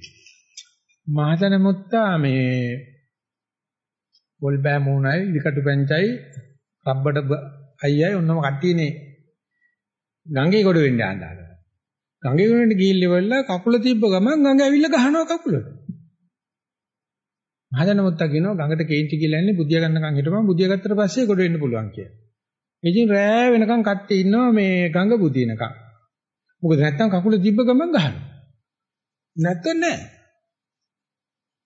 Speaker 1: මහදන මුත්තා මේ පොල් බෑ මූණයි විකටු පෙන්චයි රබ්බට අයියයි ඔන්නම කට්ටියනේ ගංගේ කොට වෙන්න ආන්දාන. ගංගේ ගොඩට ගිහිල්ල ඉවරලා කකුල තිබ්බ ගමන් ගඟ ඇවිල්ලා ගහනවා කකුලට. මහදන මුත්තා කියනවා ගඟට කේන්ති කියලා යන්නේ බුදියා ගන්නකම් හිටපන් බුදියා ගත්තට පස්සේ කොට වෙන්න පුළුවන් කියලා. ඉතින් රෑ වෙනකන් කට්ටිය ඉන්නවා මේ ගඟ බුදිනකම්. මොකද නැත්තම් කකුල තිබ්බ ගමන් ගහනවා. නැත්තම් නෑ.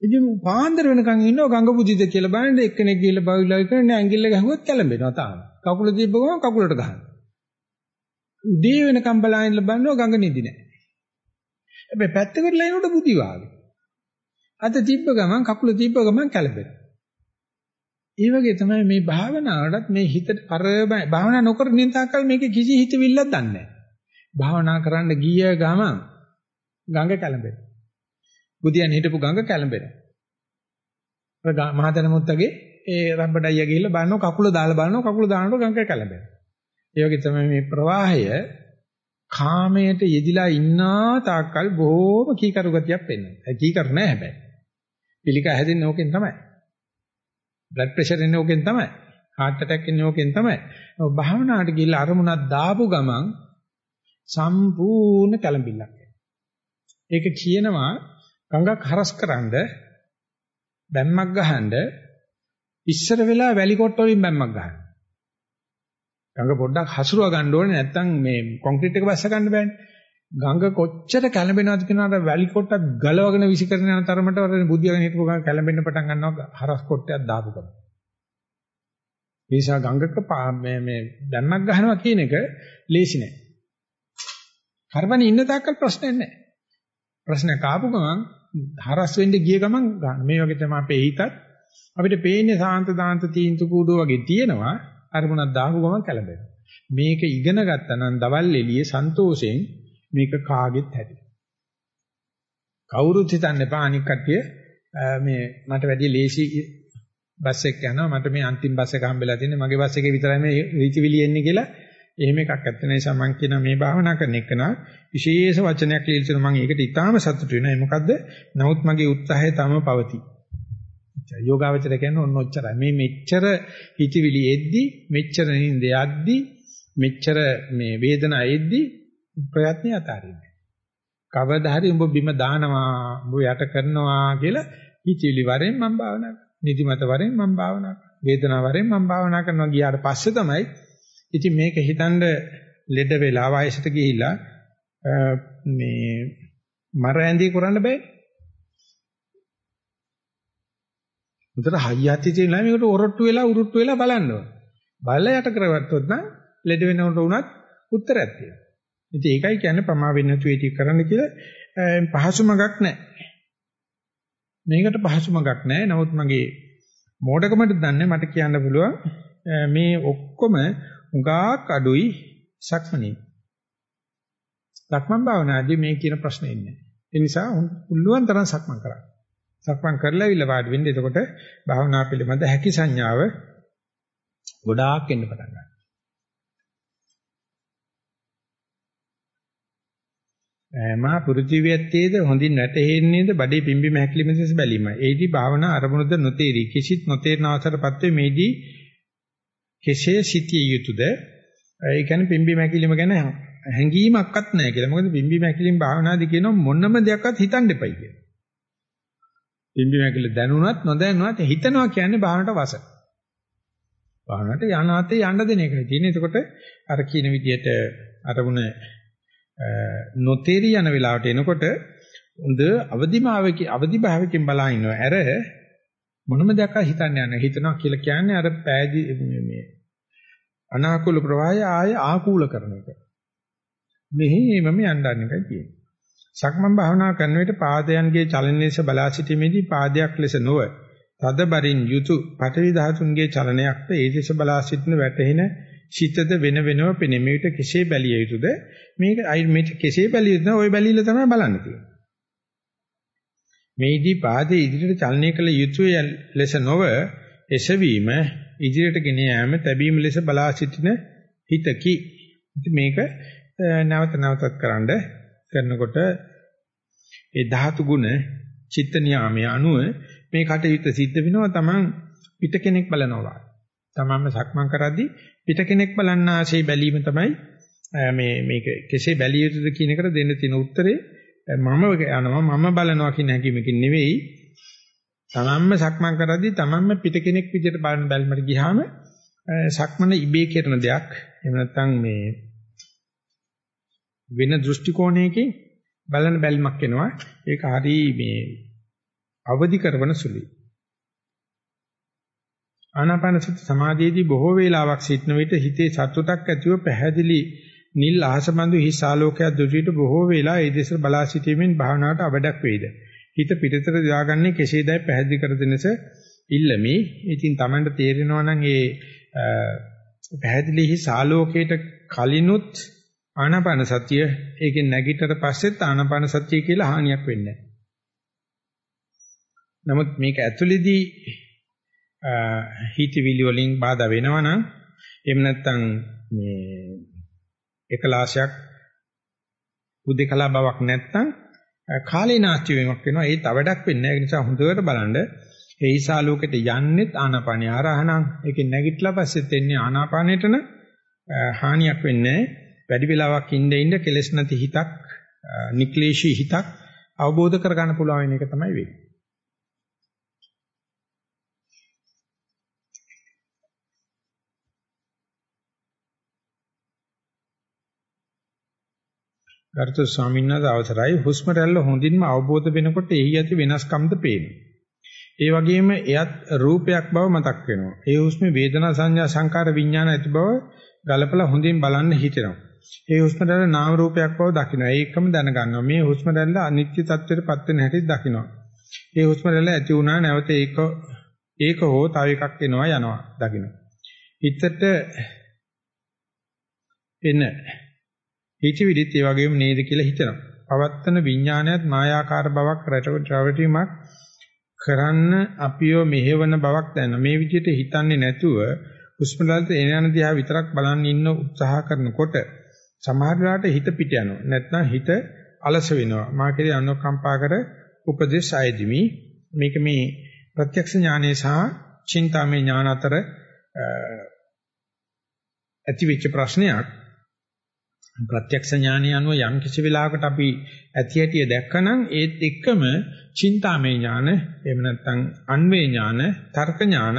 Speaker 1: ඉතින් පාන්දර වෙනකන් ඉන්නවා ගඟ බුදිද කියලා බලන්න එක්කෙනෙක් ගිහලා බවිලා කරන්නේ ඇඟිල්ල ගහුවොත් කැළඹෙනවා තාම. කකුල තිබ්බ ගමන් කකුලට ගහනවා. උදේ වෙනකම් බලන්න බලනවා ගඟ නිදි නෑ. හැබැයි පැත්තකට ලයිනොට බුදි වාගේ. අත තිබ්බ ගමන් කකුල තිබ්බ ගමන් කැළඹෙනවා. ඒ වගේ තමයි මේ භාවනාවටත් මේ හිතට පරම භාවනා නොකර නින්තාකල් මේක කිසි හිතවිල්ලක් දන්නේ නැහැ. භාවනා කරන්න ගිය ගමන් ගඟ කැළඹෙනවා. බුදියන් හිටපු ගඟ කැළඹෙනවා. මහතන මුත්තගේ ඒ රබ්බඩයිය ගිහිල්ලා බලනවා කකුල දාලා බලනවා කකුල දානකොට ගඟ කැළඹෙනවා. ඒ වගේ තමයි මේ ප්‍රවාහය කාමයට යෙදිලා ඉන්නා තාක්කල් බොහොම කීකරු ගතියක් වෙන්නේ. ඒ කීකරු නෑ හැබැයි. පිළික හැදෙන්නේ ඕකෙන් තමයි. බ්ලඩ් ප්‍රෙෂර් එන්නේ ඕකෙන් තමයි. heart attack එන්නේ ඕකෙන් තමයි. භාවනාවට ගිහිල්ලා අරමුණක් දාපු ගමන් සම්පූර්ණ කැළඹිල්ලක් ඒක කියනවා ගඟක් හරස්කරනද බැම්මක් ගහනද ඉස්සර වෙලා වැලි කොට වලින් බැම්මක් ගන්න. ගඟ පොඩ්ඩක් හසුරුව ගන්න ඕනේ නැත්නම් මේ කොන්ක්‍රීට් එක බැස්ස ගන්න බෑනේ. ගඟ කොච්චර කැළඹෙනවද කියනවාට වැලි කොටක් ගලවගෙන විසි කරන යන තරමට වර බුද්ධියගෙන හිටපු ගඟ කැළඹෙන්න පටන් ගන්නවා හරස් කොටයක් දාපු ගමන්. ඒ නිසා ගඟක මේ මේ දැම්මක් ගහනවා කියන එක ලේසි නෑ. කරවනේ ඉන්න තාක්කල් ප්‍රශ්නයක් නෑ. ප්‍රශ්නයක් ආපු ගමන් හරස් වෙන්න ගිය ගමන් ගන්න. මේ වගේ තමයි අපේ හිතත් අපිට පේන්නේ සාන්ත දාන්ත තීන්තු කූඩෝ වගේ තියෙනවා. අරමුණක් දාපු ගමන් කැළඹෙනවා. මේක ඉගෙන ගත්තා නම් දවල් එළියේ සන්තෝෂෙන් මේක කාගෙත් ඇති. කවුරුත් හිතන්න එපා අනික් කට්ටිය මේ මට වැඩි ලේසි බස් එක යනවා මට මේ අන්තිම බස් එක හම්බෙලා තියෙන්නේ මගේ බස් එකේ විතරයි මේ රීචිවිලි එන්නේ කියලා එහෙම එකක් නැත්te නිසා මම කියන මේ භාවනා කරන එක නා විශේෂ වචනයක් ලියලා මම ඒකට ඉතාම සතුටු වෙනවා ඒ මොකද්ද නමුත් මගේ උත්සාහය තම පවතී යෝගාවචර කියන්නේ ඔන්න ඔච්චරයි මේ මෙච්චර හිතවිලි එද්දි මෙච්චර නින්ද යද්දි මෙච්චර මේ වේදනාව එද්දි ප්‍රයත්නය අතාරින්නේ. කවදා හරි උඹ බිම දානවා උඹ යට කරනවා කියලා හිතවිලි වරෙන් මම භාවනා කරනවා. නිදිමත වරෙන් මම භාවනා කරනවා. වේදනාව වරෙන් මම භාවනා කරනවා ගියාට පස්සේ තමයි ඉතින් මේක හිතනද ලෙඩ වෙලා වයසට ගිහිලා මේ මර ඇඳී කරන්න බෑ. උතර හයියත් තියෙනවා මේකට ඔරොට්ටු වෙලා උරුට්ටු වෙලා බලන්න ඕන. බලලා යට කරවත්තොත් නම් ලෙඩ වෙනකොට උනත් උත්තරයක් තියෙනවා. ඉතින් ඒකයි කියන්නේ ප්‍රමා වෙන්නේ නැතුව ඒක කරන්න කියලා පහසුමගක් නැහැ. මේකට පහසුමගක් නැහැ. නමුත් මගේ මෝඩකමට දන්නේ මට කියන්න පුළුවන් මේ ඔක්කොම උගාක් අඩුයි සක්මණේ. සක්මන් භාවනාදී මේ කියන ප්‍රශ්නේ ඉන්නේ. ඒ නිසා පුළුවන් තරම් සක්මන් කරන්න. සක්මන් කරලා ඉල වාඩි වෙන්න. එතකොට භාවනා පිළිබඳ හැකි සංඥාව ගොඩාක් එන්න පටන් ගන්නවා. මහා පුරුජීවියත්තේද හොඳින් වැටහෙන්නේද බඩේ පිම්බීම හැකිලිම දෙස බැලීමයි. ඒදී භාවනා අරමුණුද නොතේරි. කිසිත් නොතේරන අවසරපත් වේ මේදී කෙසේ සිටිය යුතුද? ඒ කියන්නේ පිම්බීම හැකිලිම ගැන හැඟීමක්වත් නැහැ කියලා. මොකද පිම්බීම හැකිලිම භාවනාදී කියන මොනම දෙයක්වත් හිතන්න එපයි කියලා. පිම්බීම හැකිලි දැනුණත් නොදැනුණත් හිතනවා කියන්නේ භාවනට වස. භාවනට යනාතේ යන්න දෙන එකයි තියෙන්නේ. එතකොට අර කියන විදිහට අරමුණ නොතේරි යන වෙලාවට එනකොට හොඳ අවදිමාවකින් අවදිභාවකින් බලා ඉන්නවා. අර මොනම දෙයක් හිතන්න යන්නේ. හිතනවා කියලා කියන්නේ අර පෑදි මේ අනාකූල ප්‍රවාහය ආය ආකූල කරන එක. මෙහෙමම යන්න එකයි තියෙන්නේ. සක්මන් භාවනා කරන විට පාදයන්ගේ චලන ලෙස බලා සිටීමේදී පාදයක් ලෙස නොව තද බරින් යුතු පඨවි ධාතුන්ගේ චලනයක්ද ඒ දෙස බලා සිටින වැටෙන චිත්තද වෙන වෙනම පෙනේ. මේකට කෙසේ බැලිය යුතුද? මේක අයි මේක කෙසේ බැලිය යුතුද? ওই බැලිල තමයි බලන්න තියෙන්නේ. මේදී පාදයේ ඉදිරියට චලනය කළ යුතුය ලෙස නොව එසවීම ඉදිරියට ගෙන යාම තැබීම ලෙස බලා සිටින හිතකි. මේක නැවත නැවතත් කරන්ඩ කරනකොට ඒ ධාතු ගුණ චිත්ත නියාමයේ අනුව මේ කටයුත්ත සිද්ධ වෙනවා තමන් පිට කෙනෙක් බලනවා. තමන්ම සක්මන් කරද්දී පිට කෙනෙක් බලන්න ආශේ බැලීම තමයි මේ මේක කෙසේ බැලිය යුතුද කියන එකට දෙන්න තියෙන උත්තරේ මම යනවා මම බලනවා කියන හැඟීමකින් නෙවෙයි තමන්ම සක්මන් කරද්දී තමන්ම පිට කෙනෙක් විදිහට බලන බැලමට ගියාම සක්මන ඉබේ කරන දෙයක්. එහෙම නැත්නම් මේ වෙන දෘෂ්ටි කෝණයකින් බලන බැල්මක් එනවා. ඒක හරි මේ අවදි කරන සුළුයි. ආනාපාන සති සමාධියේදී බොහෝ වේලාවක් සිටන විට හිතේ සතුටක් ඇතිව පැහැදිලි නිල් අහසබඳු හිස් ආලෝකයක් දුටුවිට බොහෝ වේලා ඒ දෙස බලා සිටීමෙන් භාවනාවට අවඩක් වේද. හිත පිටතට දාගන්නේ කෙසේදයි පැහැදිලි කර දෙනස ඉල්ලමි. ඉතින් Tamanට තේරෙනවා නම් ඒ පැහැදිලි හිස් ආලෝකයට කලිනුත් ආනාපාන සතිය ඒකෙන් නැගිටතර පස්සෙත් ආනාපාන සතිය කියලා හානියක් වෙන්නේ නමුත් මේක ඇතුළේදී හිතවිලි වලින් බාධා වෙනවනම් එහෙම නැත්නම් මේ එකලාශයක් උදේකලා බවක් නැත්නම් කාලේ නාස්ති වීමක් වෙනවා. ඒ තවඩක් වෙන්නේ ඒ නිසා හොඳට බලන්න. ඒ ඊසාලෝකෙට යන්නෙත් ආනාපානිය ආරහණං. ඒකෙන් නැගිටලා පස්සෙත් එන්නේ ආනාපානෙටන හානියක් වෙන්නේ වැඩි වෙලාවක් ඉඳ ඉඳ කෙලස් නැති හිතක් නික්ලේශී හිතක් අවබෝධ කරගන්න පුළුවන් එක තමයි වෙන්නේ. ගරුතර ස්වාමීන් වහන්සේ අවසරයි හුස්ම රැල්ල හොඳින්ම අවබෝධ වෙනකොට එහි ඇති වෙනස්කම්ද පේනවා. ඒ වගේම එයත් රූපයක් බව මතක් වෙනවා. ඒ හුස්මේ වේදනා සංඥා සංකාර විඥාන ඇති බව ගලපලා හොඳින් බලන්න හිතෙනවා. ඒ හුස්ම රැල්ල නාම රූපයක් බව දකිනවා. ඒකම දැනගන්නවා. මේ හුස්ම රැල්ල අනිත්‍ය තත්ත්වයටපත් වෙන හැටි දකිනවා. ඒ හුස්ම රැල්ල ඇති වුණා නැවත ඒක ඒක හෝ තව එකක් එනවා යනවා දකිනවා. හිතට එන හිතවිලිත් ඒ වගේම නේද කියලා හිතනවා. පවත්තන විඥානයත් මායාකාර බවක් රැවටීමක් කරන්න අපිව මෙහෙවන බවක් දැනෙන. මේ විදිහට හිතන්නේ නැතුව හුස්ම රැල්ලට එන යන දිහා විතරක් බලන් ඉන්න උත්සාහ කරනකොට සමහර වෙලාවට හිත පිට යනවා. නැත්නම් හිත අලස වෙනවා. මා කෙරේ අනුකම්පා කර උපදේශ ආයදිමි. මේක මේ ප්‍රත්‍යක්ෂ ඥානය සහ චින්තාමය ඥාන අතර ඇති වෙච්ච ප්‍රශ්නයක්. ප්‍රත්‍යක්ෂ ඥානය අනුව යම් කිසි වෙලාවකට අපි ඇති ඇටිය දැක්කනම් ඒත් එක්කම චින්තාමය ඥාන එහෙම නැත්නම් අන්වේ ඥාන තර්ක ඥාන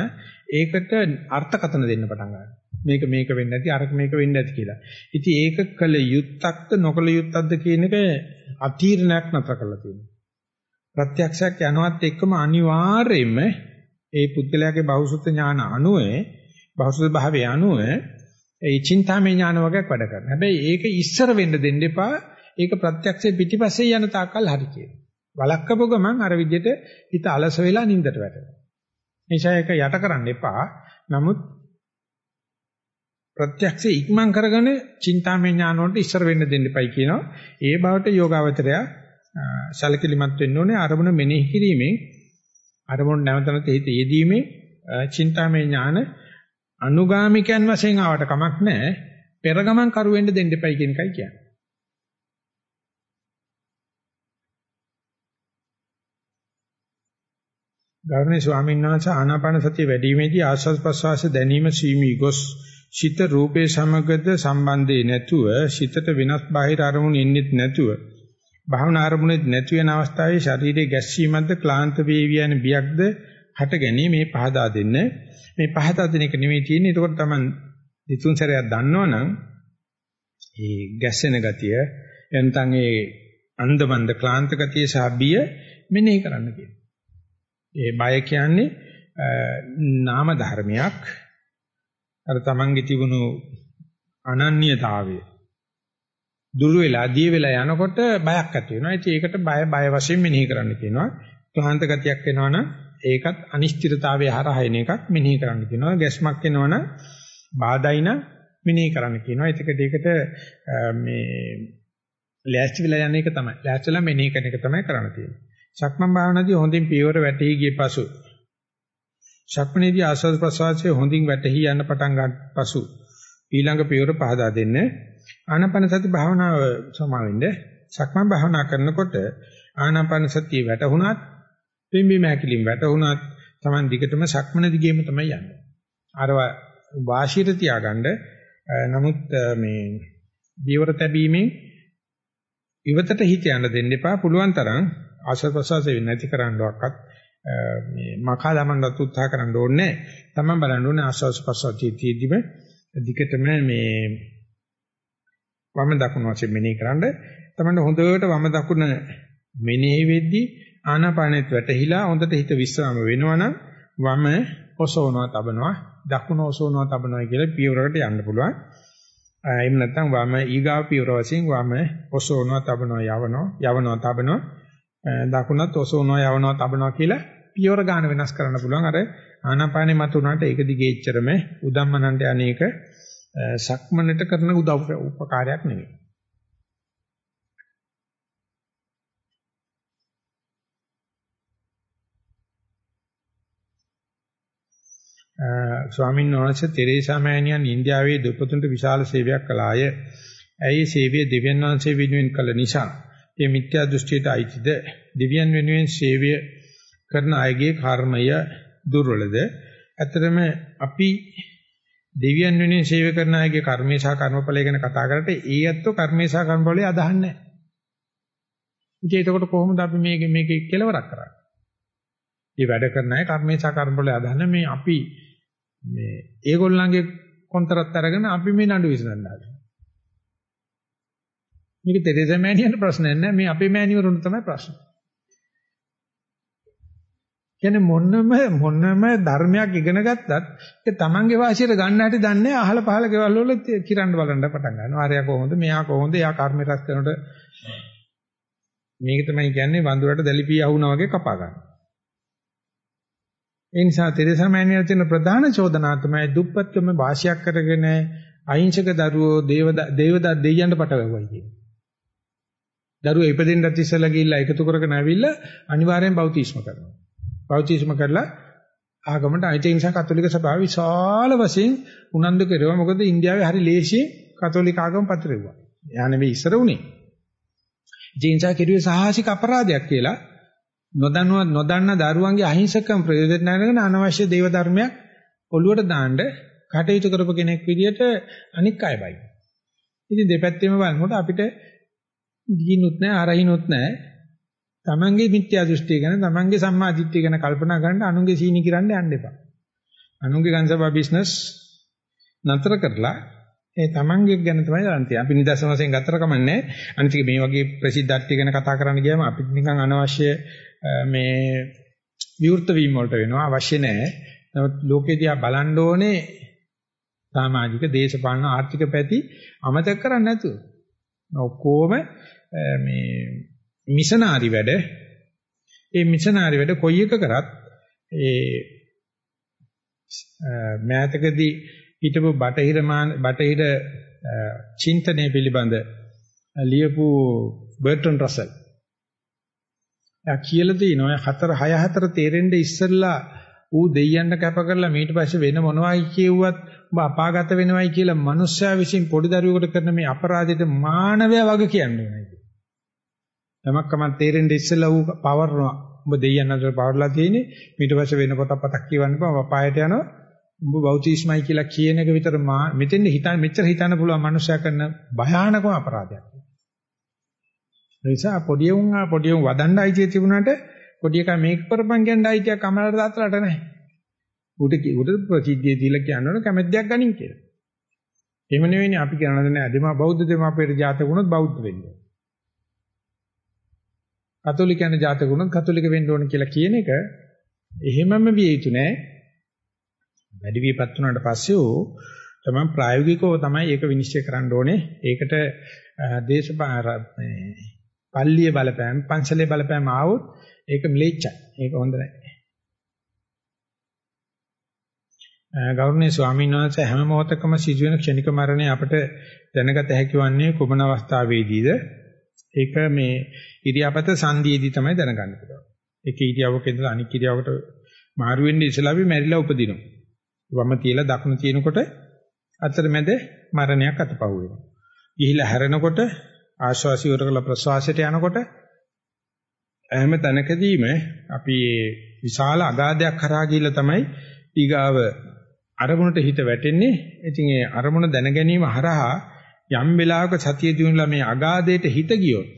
Speaker 1: ඒකට අර්ථකථන දෙන්න පටන් ගන්නවා මේක මේක වෙන්නේ නැති අරක මේක වෙන්නේ නැති කියලා. ඉතින් ඒක කළ යුත්තක්ද නොකළ යුත්තක්ද කියන එක අතීර්ණයක් නතර කරලා තියෙනවා. ප්‍රත්‍යක්ෂයක් යනවත් එක්කම අනිවාර්යයෙන්ම ඒ පුද්ගලයාගේ බෞසුත ඥාන අනුව බෞසුත භාවයේ අනුව ඒ චින්තාමය ඥාන වගේක් වැඩ කරනවා. හැබැයි ඒක ඉස්සර වෙන්න දෙන්න එපා. ඒක ප්‍රත්‍යක්ෂයේ පිටිපස්සේ යන තාක්කල් හරි කියනවා. වලක්කපු ගමන් අර විදිහට හිත අලස වෙලා නිින්දට වැටෙනවා. නිසා ඒක යට කරන්න එපා. නමුත් ප්‍රත්‍යක්ෂේ ඉක්මන් කරගෙන චින්තාමය ඥාන වලට ඉස්සර වෙන්න දෙන්න එපයි කියනවා. ඒ බවට යෝගාවචරය සැලකිලිමත් වෙන්න ඕනේ අරමුණ මෙනෙහි කිරීමෙන් අරමුණ නැවත නැවත හිත යෙදීමේ චින්තාමය ඥාන අනුගාමිකයන් වශයෙන් ආවට කමක් නැහැ. පෙර ගමන් කරු වෙන්න දෙන්න එපයි කියන එකයි කියන්නේ. ගෞරවනීය ස්වාමීන් වහන්සේ ආනාපාන සතිය වැඩිීමේදී ආස්වාද ප්‍රසවාස දැනීම සීමී ගොස් සිත රූපේ සමගද සම්බන්ධේ නැතුව සිතට වෙනස් බාහිර අරමුණු එන්නේත් නැතුව භාවනා අරමුණෙත් නැති වෙන අවස්ථාවේ ශරීරයේ ගැස්සීමක්ද ක්ලාන්ත වේවි යන බියක්ද හට ගැනීම මේ පහදා දෙන්න මේ පහදා දෙන එක නෙමෙයි තියෙන්නේ ඒකට තමයි දිතුන් සැරයක් දන්නවනම් ඒ ගැස්සෙන ගතිය එනතන් ඒ අන්දමන්ද ක්ලාන්ත ගතිය සහ බිය මෙනෙහි කරන්න කියනවා. ඒ බය කියන්නේ නාම ධර්මයක් අර තමන්ගේ තිබුණු අනන්‍යතාවය දුරු වෙලා දිය වෙලා යනකොට බයක් ඇති වෙනවා. ඉතින් ඒකට බය බය වශයෙන් මෙනෙහි කරන්න කියනවා. ක්ලාන්ත ගතියක් එනවනම් ඒකත් අනිශ්චිතතාවය හරහා එන එකක් මෙනෙහි කරන්න කියනවා. ගැස්මක් එනවනම් බාධායින මෙනෙහි කරන්න කියනවා. ඒකට ඒකට මේ ලෑස්ති වෙලා යන එක තමයි. ලෑස්තිලා මෙනෙහි කරන එක තමයි කරන්න තියෙන්නේ. සක්මන් භාවනාදී හොඳින් පියවර වැටහි ගිය පසු සක්මනේදී ආස්වාද ප්‍රසවාසයේ හොඳින් වැටහි යන පටන් ගන්න පසු ඊළඟ පියවර පහදා දෙන්නේ ආනාපාන සති භාවනාව සමාවෙන්න සක්මන් භාවනා කරනකොට ආනාපාන සතිය වැටුණත් පිම්බි මහැකිලින් වැටුණත් Taman දිගටම සක්මන දිගේම තමයි යන්නේ. අර වාශියට තියාගන්න නමුත් මේ බීවර තැබීමෙන් ඉවතට හිත යන්න දෙන්න එපා පුළුවන් තරම් ආශ්වාස ප්‍රශ්වාස වෙන්නේ නැති කරන්නවක්වත් මේ මකා දමන්නත් උත්සාහ කරන්න ඕනේ නැහැ. Taman බලන්න ඕනේ ආශ්වාස ප්‍රශ්වාසයේ තියෙදිම දිගටම මේ වම දකුණු වශයෙන් මෙනෙහි කරන්න තමයි හොඳට වම දකුණ මෙනෙහි වෙද්දී ආනාපානෙත් වැටහිලා හොඳට හිත විස්්‍රාම වෙනවනම් වම ඔසවනවා තබනවා දකුණ ඔසවනවා තබනවා කියලා පියවරකට යන්න පුළුවන්. එහෙම නැත්නම් වම ඊගාව පියවර වශයෙන් වම ඔසවනවා තබනවා යවනවා යවනවා තබනවා දකුණත් ඔසවනවා යවනවා තබනවා කියලා පියවර ගන්න වෙනස් කරන්න පුළුවන්. අර ආනාපානෙ මත උනාට ඒක දිගේ එච්චරම උදම්මනන්ට අනේක සක්මනට කරන උදව් උපකාරයක් නෙවෙයි. ස්වාමීන් වහන්සේ තෙරේසා මෑණියන් ඉන්දියාවේ දුපතුන්ට විශාල සේවයක් කළාය. ඇයි සේවය දෙවියන් වහන්සේ වෙනුවෙන් කළ නිසා ඒ මිත්‍යා දෘෂ්ටියට අයිතිද දෙවියන් වෙනුවෙන් සේවය කරන අයගේ කර්මය දුර්වලද? ඇත්තටම අපි දෙවියන් වෙනුවෙන් සේවය කරන අයගේ කර්මේ සහ කර්මඵලය ගැන කතා කරලා ඒ ඇත්තෝ කර්මේ සහ කර්මඵලය අදහන්නේ නැහැ. ඉතින් එතකොට කොහොමද අපි මේක මේකේ කෙලවරක් කරන්නේ? මේ වැඩ කරන අය කර්මේ සහ කර්මඵලය අදහන්නේ මේ අපි මේ ඒගොල්ලන්ගේ කොන්තරත් අරගෙන අපි මේ නඩු විසඳන්න හදනවා. මේක තෙරේසා මෑණියන්ට ප්‍රශ්නයක් නෑ මේ අපේ මෑණිවරුන්ට තමයි ප්‍රශ්නේ. කියන්නේ මොනම මොනම ධර්මයක් ඉගෙන ගත්තත් ඒ තමන්ගේ වාසියට ගන්න හැටි දන්නේ අහල පහල ගෙවල් වල කිරන්න බලන්න පටන් ගන්නවා. ආරයා කොහොමද? මෙයා කොහොමද? එයා කර්ම රැස් කරනකොට මේක තමයි කියන්නේ වඳුරට දැලිපී අහුණා වගේ කපා ගන්න. ඒ නිසා තෙරසමෑණියන් තියෙන ප්‍රධාන චෝදනා තමයි දුප්පත්කම වාසියක් කරගෙන අහිංසක දරුවෝ දේව දේවද දෙයයන්ට පටවවයි කියන්නේ. දරුවෝ ඉපදෙන්නත් ඉස්සලා ගිහිල්ලා එකතු කරගෙන ඇවිල්ලා අනිවාර්යෙන් බෞතිස්ම කරනවා. බෞතිස්ම කරලා ආගමට අයිති නිසා කතෝලික සභාව විශාල වශයෙන් උනන්දු කෙරුවා. මොකද ඉන්දියාවේ හරි ලේසියෙන් කතෝලික ආගම පතරෙව්වා. එයා නෙවෙයි ඉස්සර උනේ. ඒ නිසා කෙරුවේ සාහසික අපරාධයක් කියලා නොදන්නවා නොදන්න දරුවන්ගේ අහිංසකම් ප්‍රයෝජන අරගෙන අනවශ්‍ය දේව ධර්මයක් ඔළුවට දාන්න කටයුතු කරපු කෙනෙක් විදිහට අනික් අය බයි. ඉතින් දෙපැත්තෙම බලනකොට අපිට දීනුත් නැහැ අරහිනුත් නැහැ. තමන්ගේ මිත්‍යා දෘෂ්ටිය ගැන තමන්ගේ සම්මා දිට්ඨිය ගැන කල්පනා කරන්න අනුන්ගේ සීනි කිරන්න යන්න එපා. අනුන්ගේ ගන්සබා බිස්නස් නතර කරලා ඒ තමන්ගේ ගැන තමයි බලන්න තියෙන්නේ. අපි නිදර්ශන වශයෙන් ගත්තර කමන්නේ. අනිත් මේ වගේ ප්‍රසිද්ධත්වය ගැන කතා කරන්න ගියාම අපිට නිකන් අනවශ්‍ය මේ විවෘත වීම වලට වෙනවා අවශ්‍ය නැහැ. නමුත් ලෝකේ දිහා බලන්න ඕනේ සමාජික, දේශපාලන, ආර්ථික පැති අමතක කරන්නේ නැතුව. ඔක්කොම මේ මිෂනාරි වැඩ. ඒ මිෂනාරි වැඩ කොයි එක කරත් ඒ මෑතකදී හිටපු බටහිර බටහිර චින්තනය පිළිබඳ ලියපු බර්ටන් රසල් එයා කියලා තිනවා හතර හය හතර තේරෙන්න ඉස්සෙල්ලා ඌ දෙයයන්ට කැප කරලා ඊට පස්සේ වෙන මොනවයි කියුවත් ඔබ අපාගත වෙනවයි කියලා මනුස්සයා විසින් පොඩි දරුවෙකුට කරන මේ අපරාධයට මානවයා වගේ කියන්නේ නැහැ. යමක්කම තේරෙන්න ඉස්සෙල්ලා ඌ පවර්නවා. ඔබ දෙයයන් අතර පවර්ලා තියෙන්නේ ඊට පස්සේ වෙන පොතක් පතක් කියවන්න බෑ අපායට යනවා. උඹ බෞතිස්මයි කියලා කියන එක විතර මෙතෙන් හිතන්න මෙච්චර හිතන්න පුළුවන් මනුස්සයා කරන භයානකම අපරාධයක්. නිසා පොඩි උන් පොඩි උන් වදන්න අයිතිය තිබුණාට පොඩි එකා මේක කරපන් කියන අයිතියක් කමලට දාත්තලට නැහැ. උට උට ප්‍රසිද්ධිය දීලා කියනවනේ කැමැත්තක් ගනින් කියලා. එහෙම නෙවෙයිනේ අපි කියනවා නෑ දෙමා බෞද්ධ දෙමාපියට ජාතක වුණොත් බෞද්ධ වෙන්න. කතෝලිකයන් ජාතක වුණොත් කතෝලික වෙන්න ඕන කියලා කියන එක එහෙමම විය යුතු නෑ. වැඩි වියපත් වුණාට පස්සේ ඕ තමයි ප්‍රායෝගිකව තමයි ඒක විනිශ්චය කරන්න ඕනේ. ඒකට දේශපාලන පල්ලිය බලපෑම පන්සලේ බලපෑම ආවොත් ඒක මිලෙච්චයි. ඒක හොඳ නැහැ. ගෞරවනීය ස්වාමීන් වහන්සේ හැම මොහොතකම සිදුවෙන ක්ෂණික මරණය අපට දැනගත හැකි වන්නේ කුමන අවස්ථාවේදීද? ඒක මේ ඉරියාපත සංදීයේදී තමයි දැනගන්න පුළුවන්. එක ඉරියාවක ඉඳලා අනිත් ඉරියාවකට මාරු වෙන්නේ ඉස්සලා අපි මැරිලා උපදිනවා. වම තියලා දකුණ තියෙනකොට අතරමැද මරණයක් අතපහුව වෙනවා. ගිහිලා හැරෙනකොට ආශ්වාසය ඉවර ප්‍රශ්වාසයට යනකොට හැම තැනකදීම අපි විශාල අගාධයක් කරා ගිහිල්ලා තමයි ඊගාව අරමුණට හිත වැටෙන්නේ. ඉතින් ඒ අරමුණ දැන ගැනීම හරහා යම් වෙලාවක සතිය දිනුලා මේ අගාධයට හිත ගියොත්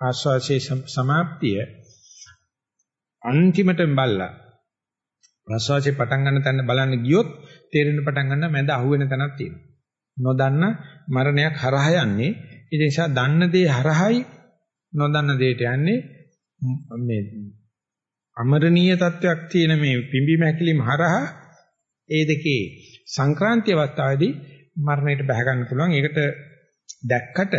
Speaker 1: ආශ්වාසයේ සමාප්තිය අන්තිමටම බල්ලා ප්‍රශ්වාසයේ පටන් ගන්න තැන බලන්න ගියොත් තේරෙන්න පටන් ගන්න මැද අහුවෙන තැනක් තියෙනවා. නොදන්න මරණයක් හරහා යන්නේ ඒ නිසා දන්න දේ හරහායි නොදන්න දෙයට යන්නේ මේ අමරණීය තත්වයක් තියෙන මේ පිම්බි මහැකිලිම හරහා ඒ දෙකේ සංක්‍රාන්ති අවස්ථාවේදී මරණයට බහ ගන්න පුළුවන්. ඒකට දැක්කට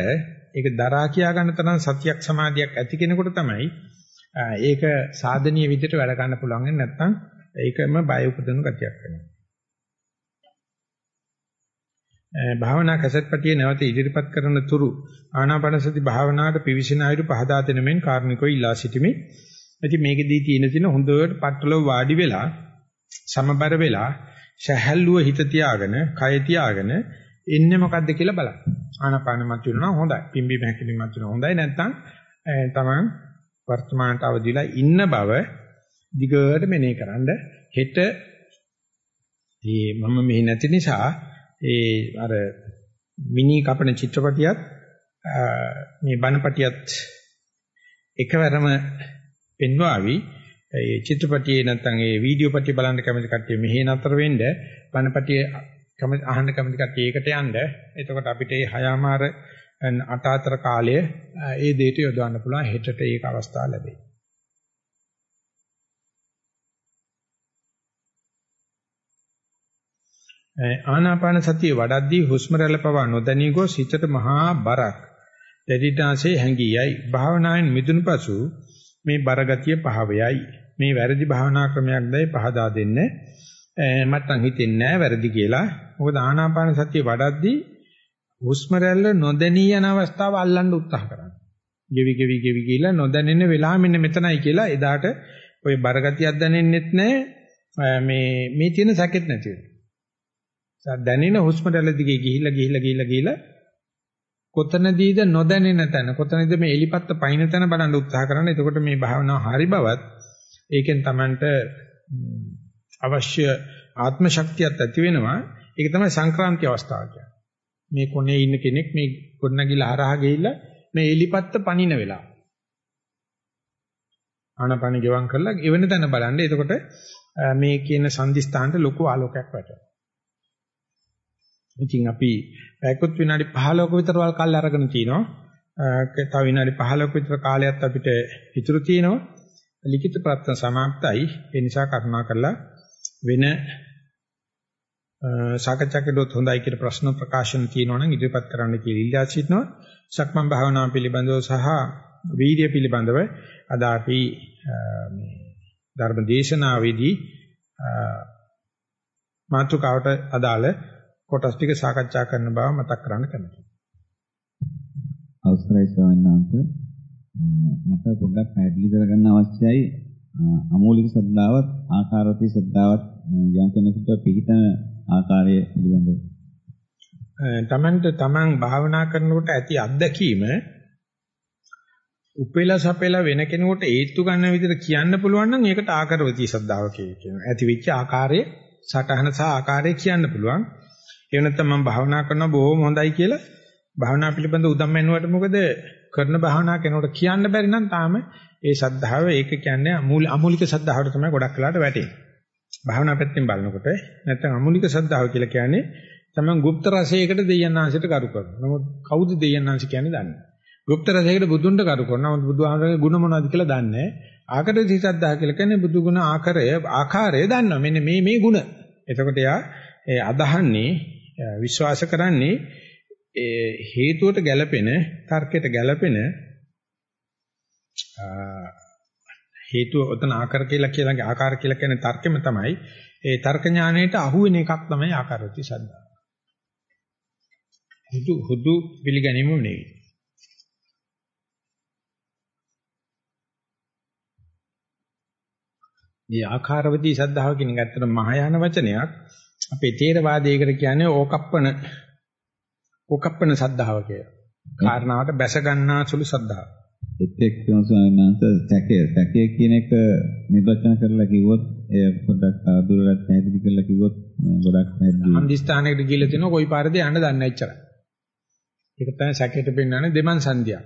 Speaker 1: ඒක දරා කියා ගන්න තරම් සතියක් සමාධියක් ඇති කෙනෙකුට තමයි ඒක සාධනීය විදිහට වැඩ ගන්න පුළුවන්. නැත්නම් ඒකම බය උපදින ගතියක් වෙනවා. භාවනා කසට්පටිය නැවත ඉදිරිපත් කරන තුරු ආනාපානසති භාවනාවට පිවිසෙන අයුරු පහදා දෙන මෙන් කාර්නිකෝ ඉල්ලා සිටිමි. ඉතින් මේකෙදී තියෙන තියෙන හොඳට පట్టලව වාඩි වෙලා සමබර වෙලා සහැල්ලුව හිත තියාගෙන, කය තියාගෙන එන්නේ මොකද්ද කියලා බලන්න. ආනාපාන මත වෙනවා හොඳයි. පිම්බි මහැකිලි මත වෙනවා හොඳයි. නැත්නම් තමන් වර්තමානට අවදිලා ඉන්න බව දිගට මෙනෙහි කරන්න. හෙට මේ මම මෙහි නැති නිසා ඒ අර මිනි කපන චිත්‍රපටියත් මේ බණපටියත් එකවරම පෙන්වාවි ඒ චිත්‍රපටියේ නැත්නම් ඒ වීඩියෝ පටිය බලන්න කැමති කට්ටිය මෙහි නතර වෙන්න බණපටිය කැමති අහන්න කැමති කට්ටිය ඒකට යන්න එතකොට අපිට මේ හයාමාර අට අතර කාලය ඒ දෙයට යොදවන්න පුළුවන් හෙටට ඒක අවස්ථාව ලැබෙයි. ආනාපාන සතිය වඩද්දී හුස්ම රැල්ල පවා නොදැනී ගොස් හිතට මහා බරක්. දැඩිදාසේ හැඟියයි භාවනාවෙන් මිදුණු පසු මේ බරගතිය පහවයයි. මේ වැරදි භාවනා ක්‍රමයක්දයි පහදා දෙන්න. මට නම් හිතෙන්නේ නැහැ වැරදි කියලා. මොකද ආනාපාන සතිය වඩද්දී හුස්ම රැල්ල නොදැනී යන අවස්ථාව අල්ලන්න උත්සාහ කරනවා. ගෙවි ගෙවි ගෙවි කියලා නොදැනෙන වෙලාව මෙන්න මෙතනයි කියලා එදාට ওই බරගතියක් දැනෙන්නෙත් නැහැ මේ මේ තියෙන සැකෙත් නැති වෙනවා. දැනෙන හුස්ම රැල්ල දිගේ ගිහිල්ලා ගිහිල්ලා ගිහිල්ලා ගිහිල්ලා කොතනදීද නොදැනෙන තැන කොතනද මේ එලිපත්ත පයින් තැන බලන්න උත්සාහ කරන්න. එතකොට මේ භාවනාව හරි බවත් ඒකෙන් Tamanට අවශ්‍ය ආත්ම ශක්තියක් ඇති වෙනවා. ඒක තමයි සංක්‍රාන්ති අවස්ථාව කියන්නේ. මේ කොනේ ඉන්න කෙනෙක් මේ ගොඩනගිලා හරහා ගිහිල්ලා මේ එලිපත්ත පනින වෙලාව. ආනපන ගෙවම් කරලා එවන තැන බලන්න. එතකොට මේ කියන සංදිස්ථානට ලොකු ආලෝකයක් වැටෙනවා. ඉතින් අපි පැයකුත් විනාඩි 15ක විතර වල් කල් අරගෙන තිනවා. තව විනාඩි 15ක විතර කාලයක් අපිට ඉතුරු තියෙනවා. ලිඛිත ප්‍රශ්න સમાප්තයි. ඒ නිසා කරුණා කරලා වෙන සාකච්ඡා කළොත් හොඳයි කියලා ප්‍රශ්න ප්‍රකාශන තියෙනවා නම් ඉදිරිපත් කරන්න කියලා ඉල්ලා සිටිනවා. සක්මන් භාවනාව පිළිබඳව සහ වීර්ය පිළිබඳව අද අපි මේ ධර්ම දේශනාවේදී මාතෘකාවට අදාළ කොටස් ටික සාකච්ඡා කරන බව මතක් කරන්න කැමතියි.
Speaker 2: අවසරයි ස්වාමීන් වහන්සේ. මට පොඩ්ඩක් පැහැදිලි කරගන්න අවශ්‍යයි අමෝලික ශ්‍රද්ධාවත් ආකාරවතී ශ්‍රද්ධාවත් යම් කෙනෙකුට පිළිතන ආකාරය පිළිබඳව.
Speaker 1: තමන්ට තමන් භාවනා කරනකොට ඇති අත්දැකීම උපෙලා සපෙලා වෙන කෙනෙකුට ඒත්තු ගන්න විදිහට කියන්න පුළුවන් නම් ඒකට ආකාරවතී ශ්‍රද්ධාව කියනවා. ඇති වෙච්ච ආකාරයේ සටහන සහ ආකාරය කියන්න පුළුවන්. ඒ නැත්නම් මම භාවනා කරනවා බොහොම හොඳයි කියලා භාවනා පිළිබඳ උදම් මැනුවට මොකද කරන භාවනා කෙනෙකුට කියන්න බැරි නම් තාම ඒ සද්ධාව ඒක කියන්නේ අමූල අමූලික සද්ධාවට තමයි ගොඩක් වෙලාට වැටෙන්නේ. භාවනා පැත්තෙන් බලනකොට නැත්නම් අමූලික සද්ධාව කියලා කියන්නේ තමයි গুপ্ত රසයකට දෙයයන්ාංශයට කරු කරනවා. නමුත් කවුද දෙයයන්ාංශ කියන්නේ දන්නේ গুপ্ত රසයකට බුදුන්ට කරු කරනවා. නමුත් බුදුහාමරගේ ගුණ මොනවද කියලා දන්නේ නැහැ. ආකර සීසද්ධා කියලා කියන්නේ බුදු ගුණ ආකාරය ආකාරය දන්නවා. මෙන්න මේ මේ ගුණ. එතකොට යා අදහන්නේ විශ්වාස කරන්නේ ඒ හේතුවට ගැළපෙන තර්කයට ගැළපෙන හේතුව උතන ආකාර කියලා කියන ආකාර කියලා කියන තර්කෙම තමයි ඒ තර්ක ඥාණයට අහු වෙන එකක් තමයි ආකාරවති ශ්‍රද්ධාව. හුදු හුදු පිළිගැනීම නෙවෙයි. මේ ආකාරවති ශ්‍රද්ධාව කියන එක ඇත්තට මහායාන වචනයක්. අපේ තේරවාදයකට කියන්නේ ඕකප්පන ඕකප්පන සද්ධාව කියලා. කාරණාවට බැස ගන්නා සුළු සද්ධාව.
Speaker 2: එතෙක් ස්වාමීන් සැකය සැකය කියන එක නිර්වචන කරලා කිව්වොත් එය පොඩ්ඩක් අදුරට පැහැදිලි කරලා කිව්වොත් ගොඩක් පැහැදිලි.
Speaker 1: හන්දිස්ථානයකට ගිහලා තිනවා කොයි පාරද යන්න දන්නේ නැච්චරයි. ඒක තමයි සැකයට පෙන්වන්නේ දෙමන් සංධිය.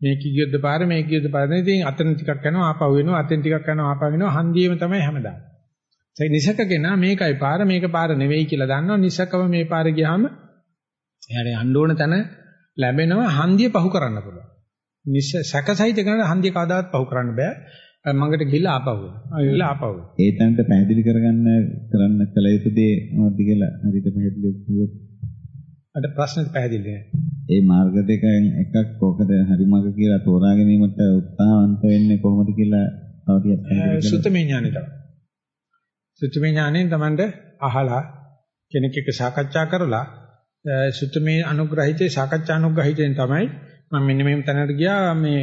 Speaker 1: මේ කිගියොත් පාර මේ කිගියොත් පාර ඉතින් අතන ටිකක් යනවා ආපහු වෙනවා අතෙන් ටිකක් යනවා ආපහු වෙනවා හන්දියේම තමයි හැමදාම. ඒ නිසකගෙන මේකයි පාර මේක පාර නෙවෙයි කියලා දන්නවා නිසකව මේ පාර ගියාම එයාට යන්න ඕන තැන ලැබෙනවා හන්දිය පහු කරන්න පුළුවන්. නිස සැකසහිත කරන හන්දිය කවදාවත් පහු කරන්න බෑ. මඟට ගිහිල්ලා ආපහු. ආයෙලා ආපහු.
Speaker 2: ඒ තැනට පැහැදිලි කරගන්න කරන්න කල යුතු දේ මොකක්ද කියලා හරියට පැහැදිලි කිව්වොත්
Speaker 1: අද ප්‍රශ්නේ පැහැදිලි.
Speaker 2: ඒ මාර්ග දෙකෙන් එකක් කොකද හරි මාර්ග කියලා තෝරා ගැනීමට උත්සාහවන්ත වෙන්නේ කොහොමද කියලා තව ටිකක් පැහැදිලි කරන්න.
Speaker 1: සුත්තමේ ඥානෙ තමයි. සුත්තමේ ඥානෙන් Tamanda අහලා කෙනෙක් එක්ක සාකච්ඡා කරලා සුත්තමේ අනුග්‍රහිතේ සාකච්ඡා අනුග්‍රහිතෙන් තමයි මම මෙන්න මේ තැනකට ගියා මේ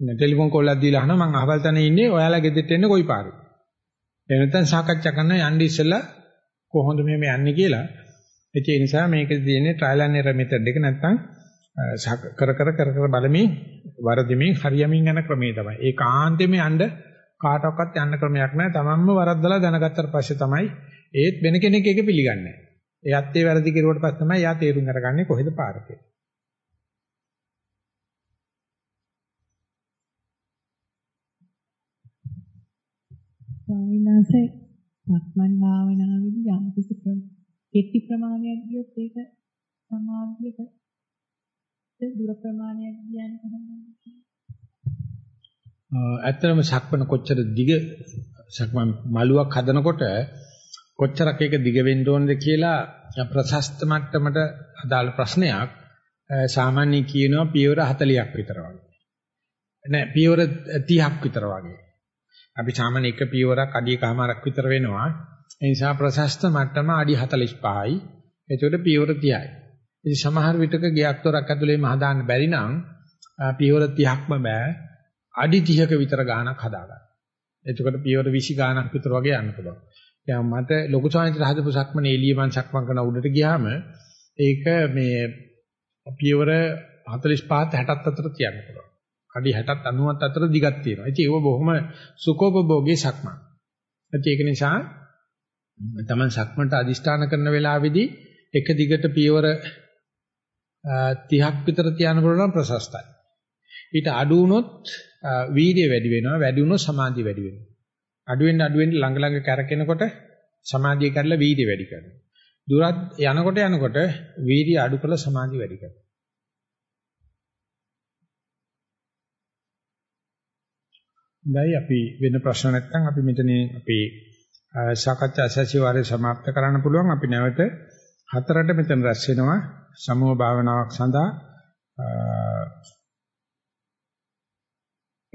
Speaker 1: ටෙලිෆෝන් කෝල් එකක් දීලා අහනවා මම අහවල් තැන ඉන්නේ ඔයාලා ගෙදරට එන්නේ කොයි පාරේ. ඒ නැත්නම් සාකච්ඡා කරන යන්නේ ඉස්සෙල්ලා කොහොමද මෙහෙම යන්නේ කියලා. ඒ නිසා මේක තියෙන්නේ ට්‍රයිල් ඇන්ඩ් එරර් මෙතඩ් එක නැත්නම් කර කර කර කර බලමින් වරදිමින් හරියමින් යන ක්‍රමය තමයි. ඒකාන්තෙම යන්න කාටවත් යන්න ක්‍රමයක් නැහැ. තමන්ම වරද්දලා දැනගත්තට පස්සේ තමයි ඒත් වෙන කෙනෙක් ඒක පිළිගන්නේ. එයාත් ඒ වැරදි කෙරුවට පස්සේ තමයි එයා තේරුම් අරගන්නේ කොහෙද පාර කියලා.
Speaker 3: ස්වාමීන් වහන්සේ සක්මන් භාවනාවේදී යම් කිසි කෙටි ප්‍රමාණයක් ගියොත් ඒක සමාධියක දුර ප්‍රමාණයක් කියන්නේ කොහොමද?
Speaker 1: ඇත්තටම සක්මන කොච්චර දිග සක්මන් මලුවක් හදනකොට කොච්චරක් ඒක දිග වෙන්න ඕනද කියලා ප්‍රශස්ත මට්ටමට අදාළ ප්‍රශ්නයක් සාමාන්‍ය කියනවා පියවර 40ක් විතර වගේ. නෑ පියවර 30ක් විතර වගේ. අපි සාමාන්‍ය එක පියවරක් අඩියකමාරක් විතර වෙනවා. ඒ නිසා ප්‍රශස්ත මට්ටම අඩි 45යි. ඒකට පියවර 30යි. ඉතින් සමහර විටක ගයක් තොරක් ඇතුලේම හදාන්න බැරි නම් පියවර 30ක්ම බෑ. අඩි 30ක විතර ගාණක් හදාගන්න. එතකොට පියවර 20 ගාණක් විතර වගේ යන්න පුළුවන්. දැන් මට ලොකු සාහිත්‍ය හදපු සක්මනේ එළිය මං සක්මන් කරන උඩට ගියාම ඒක මේ පියවර 45ත් 60ත් අතර තියන්න පුළුවන්. අඩි 60ත් 90ත් අතර දිගක් තියෙනවා. ඉතින් ඒක බොහොම සුකෝපභෝගී සක්මන්. ඒක නිසා තමන් සක්මන්ට අදිෂ්ඨාන කරන වෙලාවේදී එක දිගට පියවර 30ක් විතර තියන්න පුළුවන් ප්‍රශස්තයි. ඊට අඩු වුණොත් වීර්ය වැඩි වෙනවා වැඩි වුණොත් සමාධිය වැඩි වෙනවා අඩු වෙන්න අඩු වෙන්න ළඟ ළඟ කැරකෙනකොට සමාධිය කරලා වීර්ය වැඩි කරනවා දුරත් යනකොට යනකොට වීර්ය අඩු කරලා සමාධිය වැඩි කරනවා දැයි අපි වෙන ප්‍රශ්න නැත්නම් අපි මෙතනින් අපේ සාකච්ඡා සැසිවාරය સમાપ્ત කරන්න පුළුවන් අපි නැවත හතරට මෙතන රැස් වෙනවා සමූහ භාවනාවක් සඳහා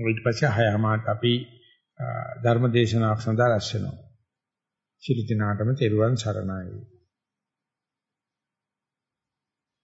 Speaker 1: ඊට පස්සේ හයමාට අපි ධර්ම දේශනාවක් සඳහා රැස් වෙනවා. ශිරු දිනාටම තෙරුවන් සරණයි.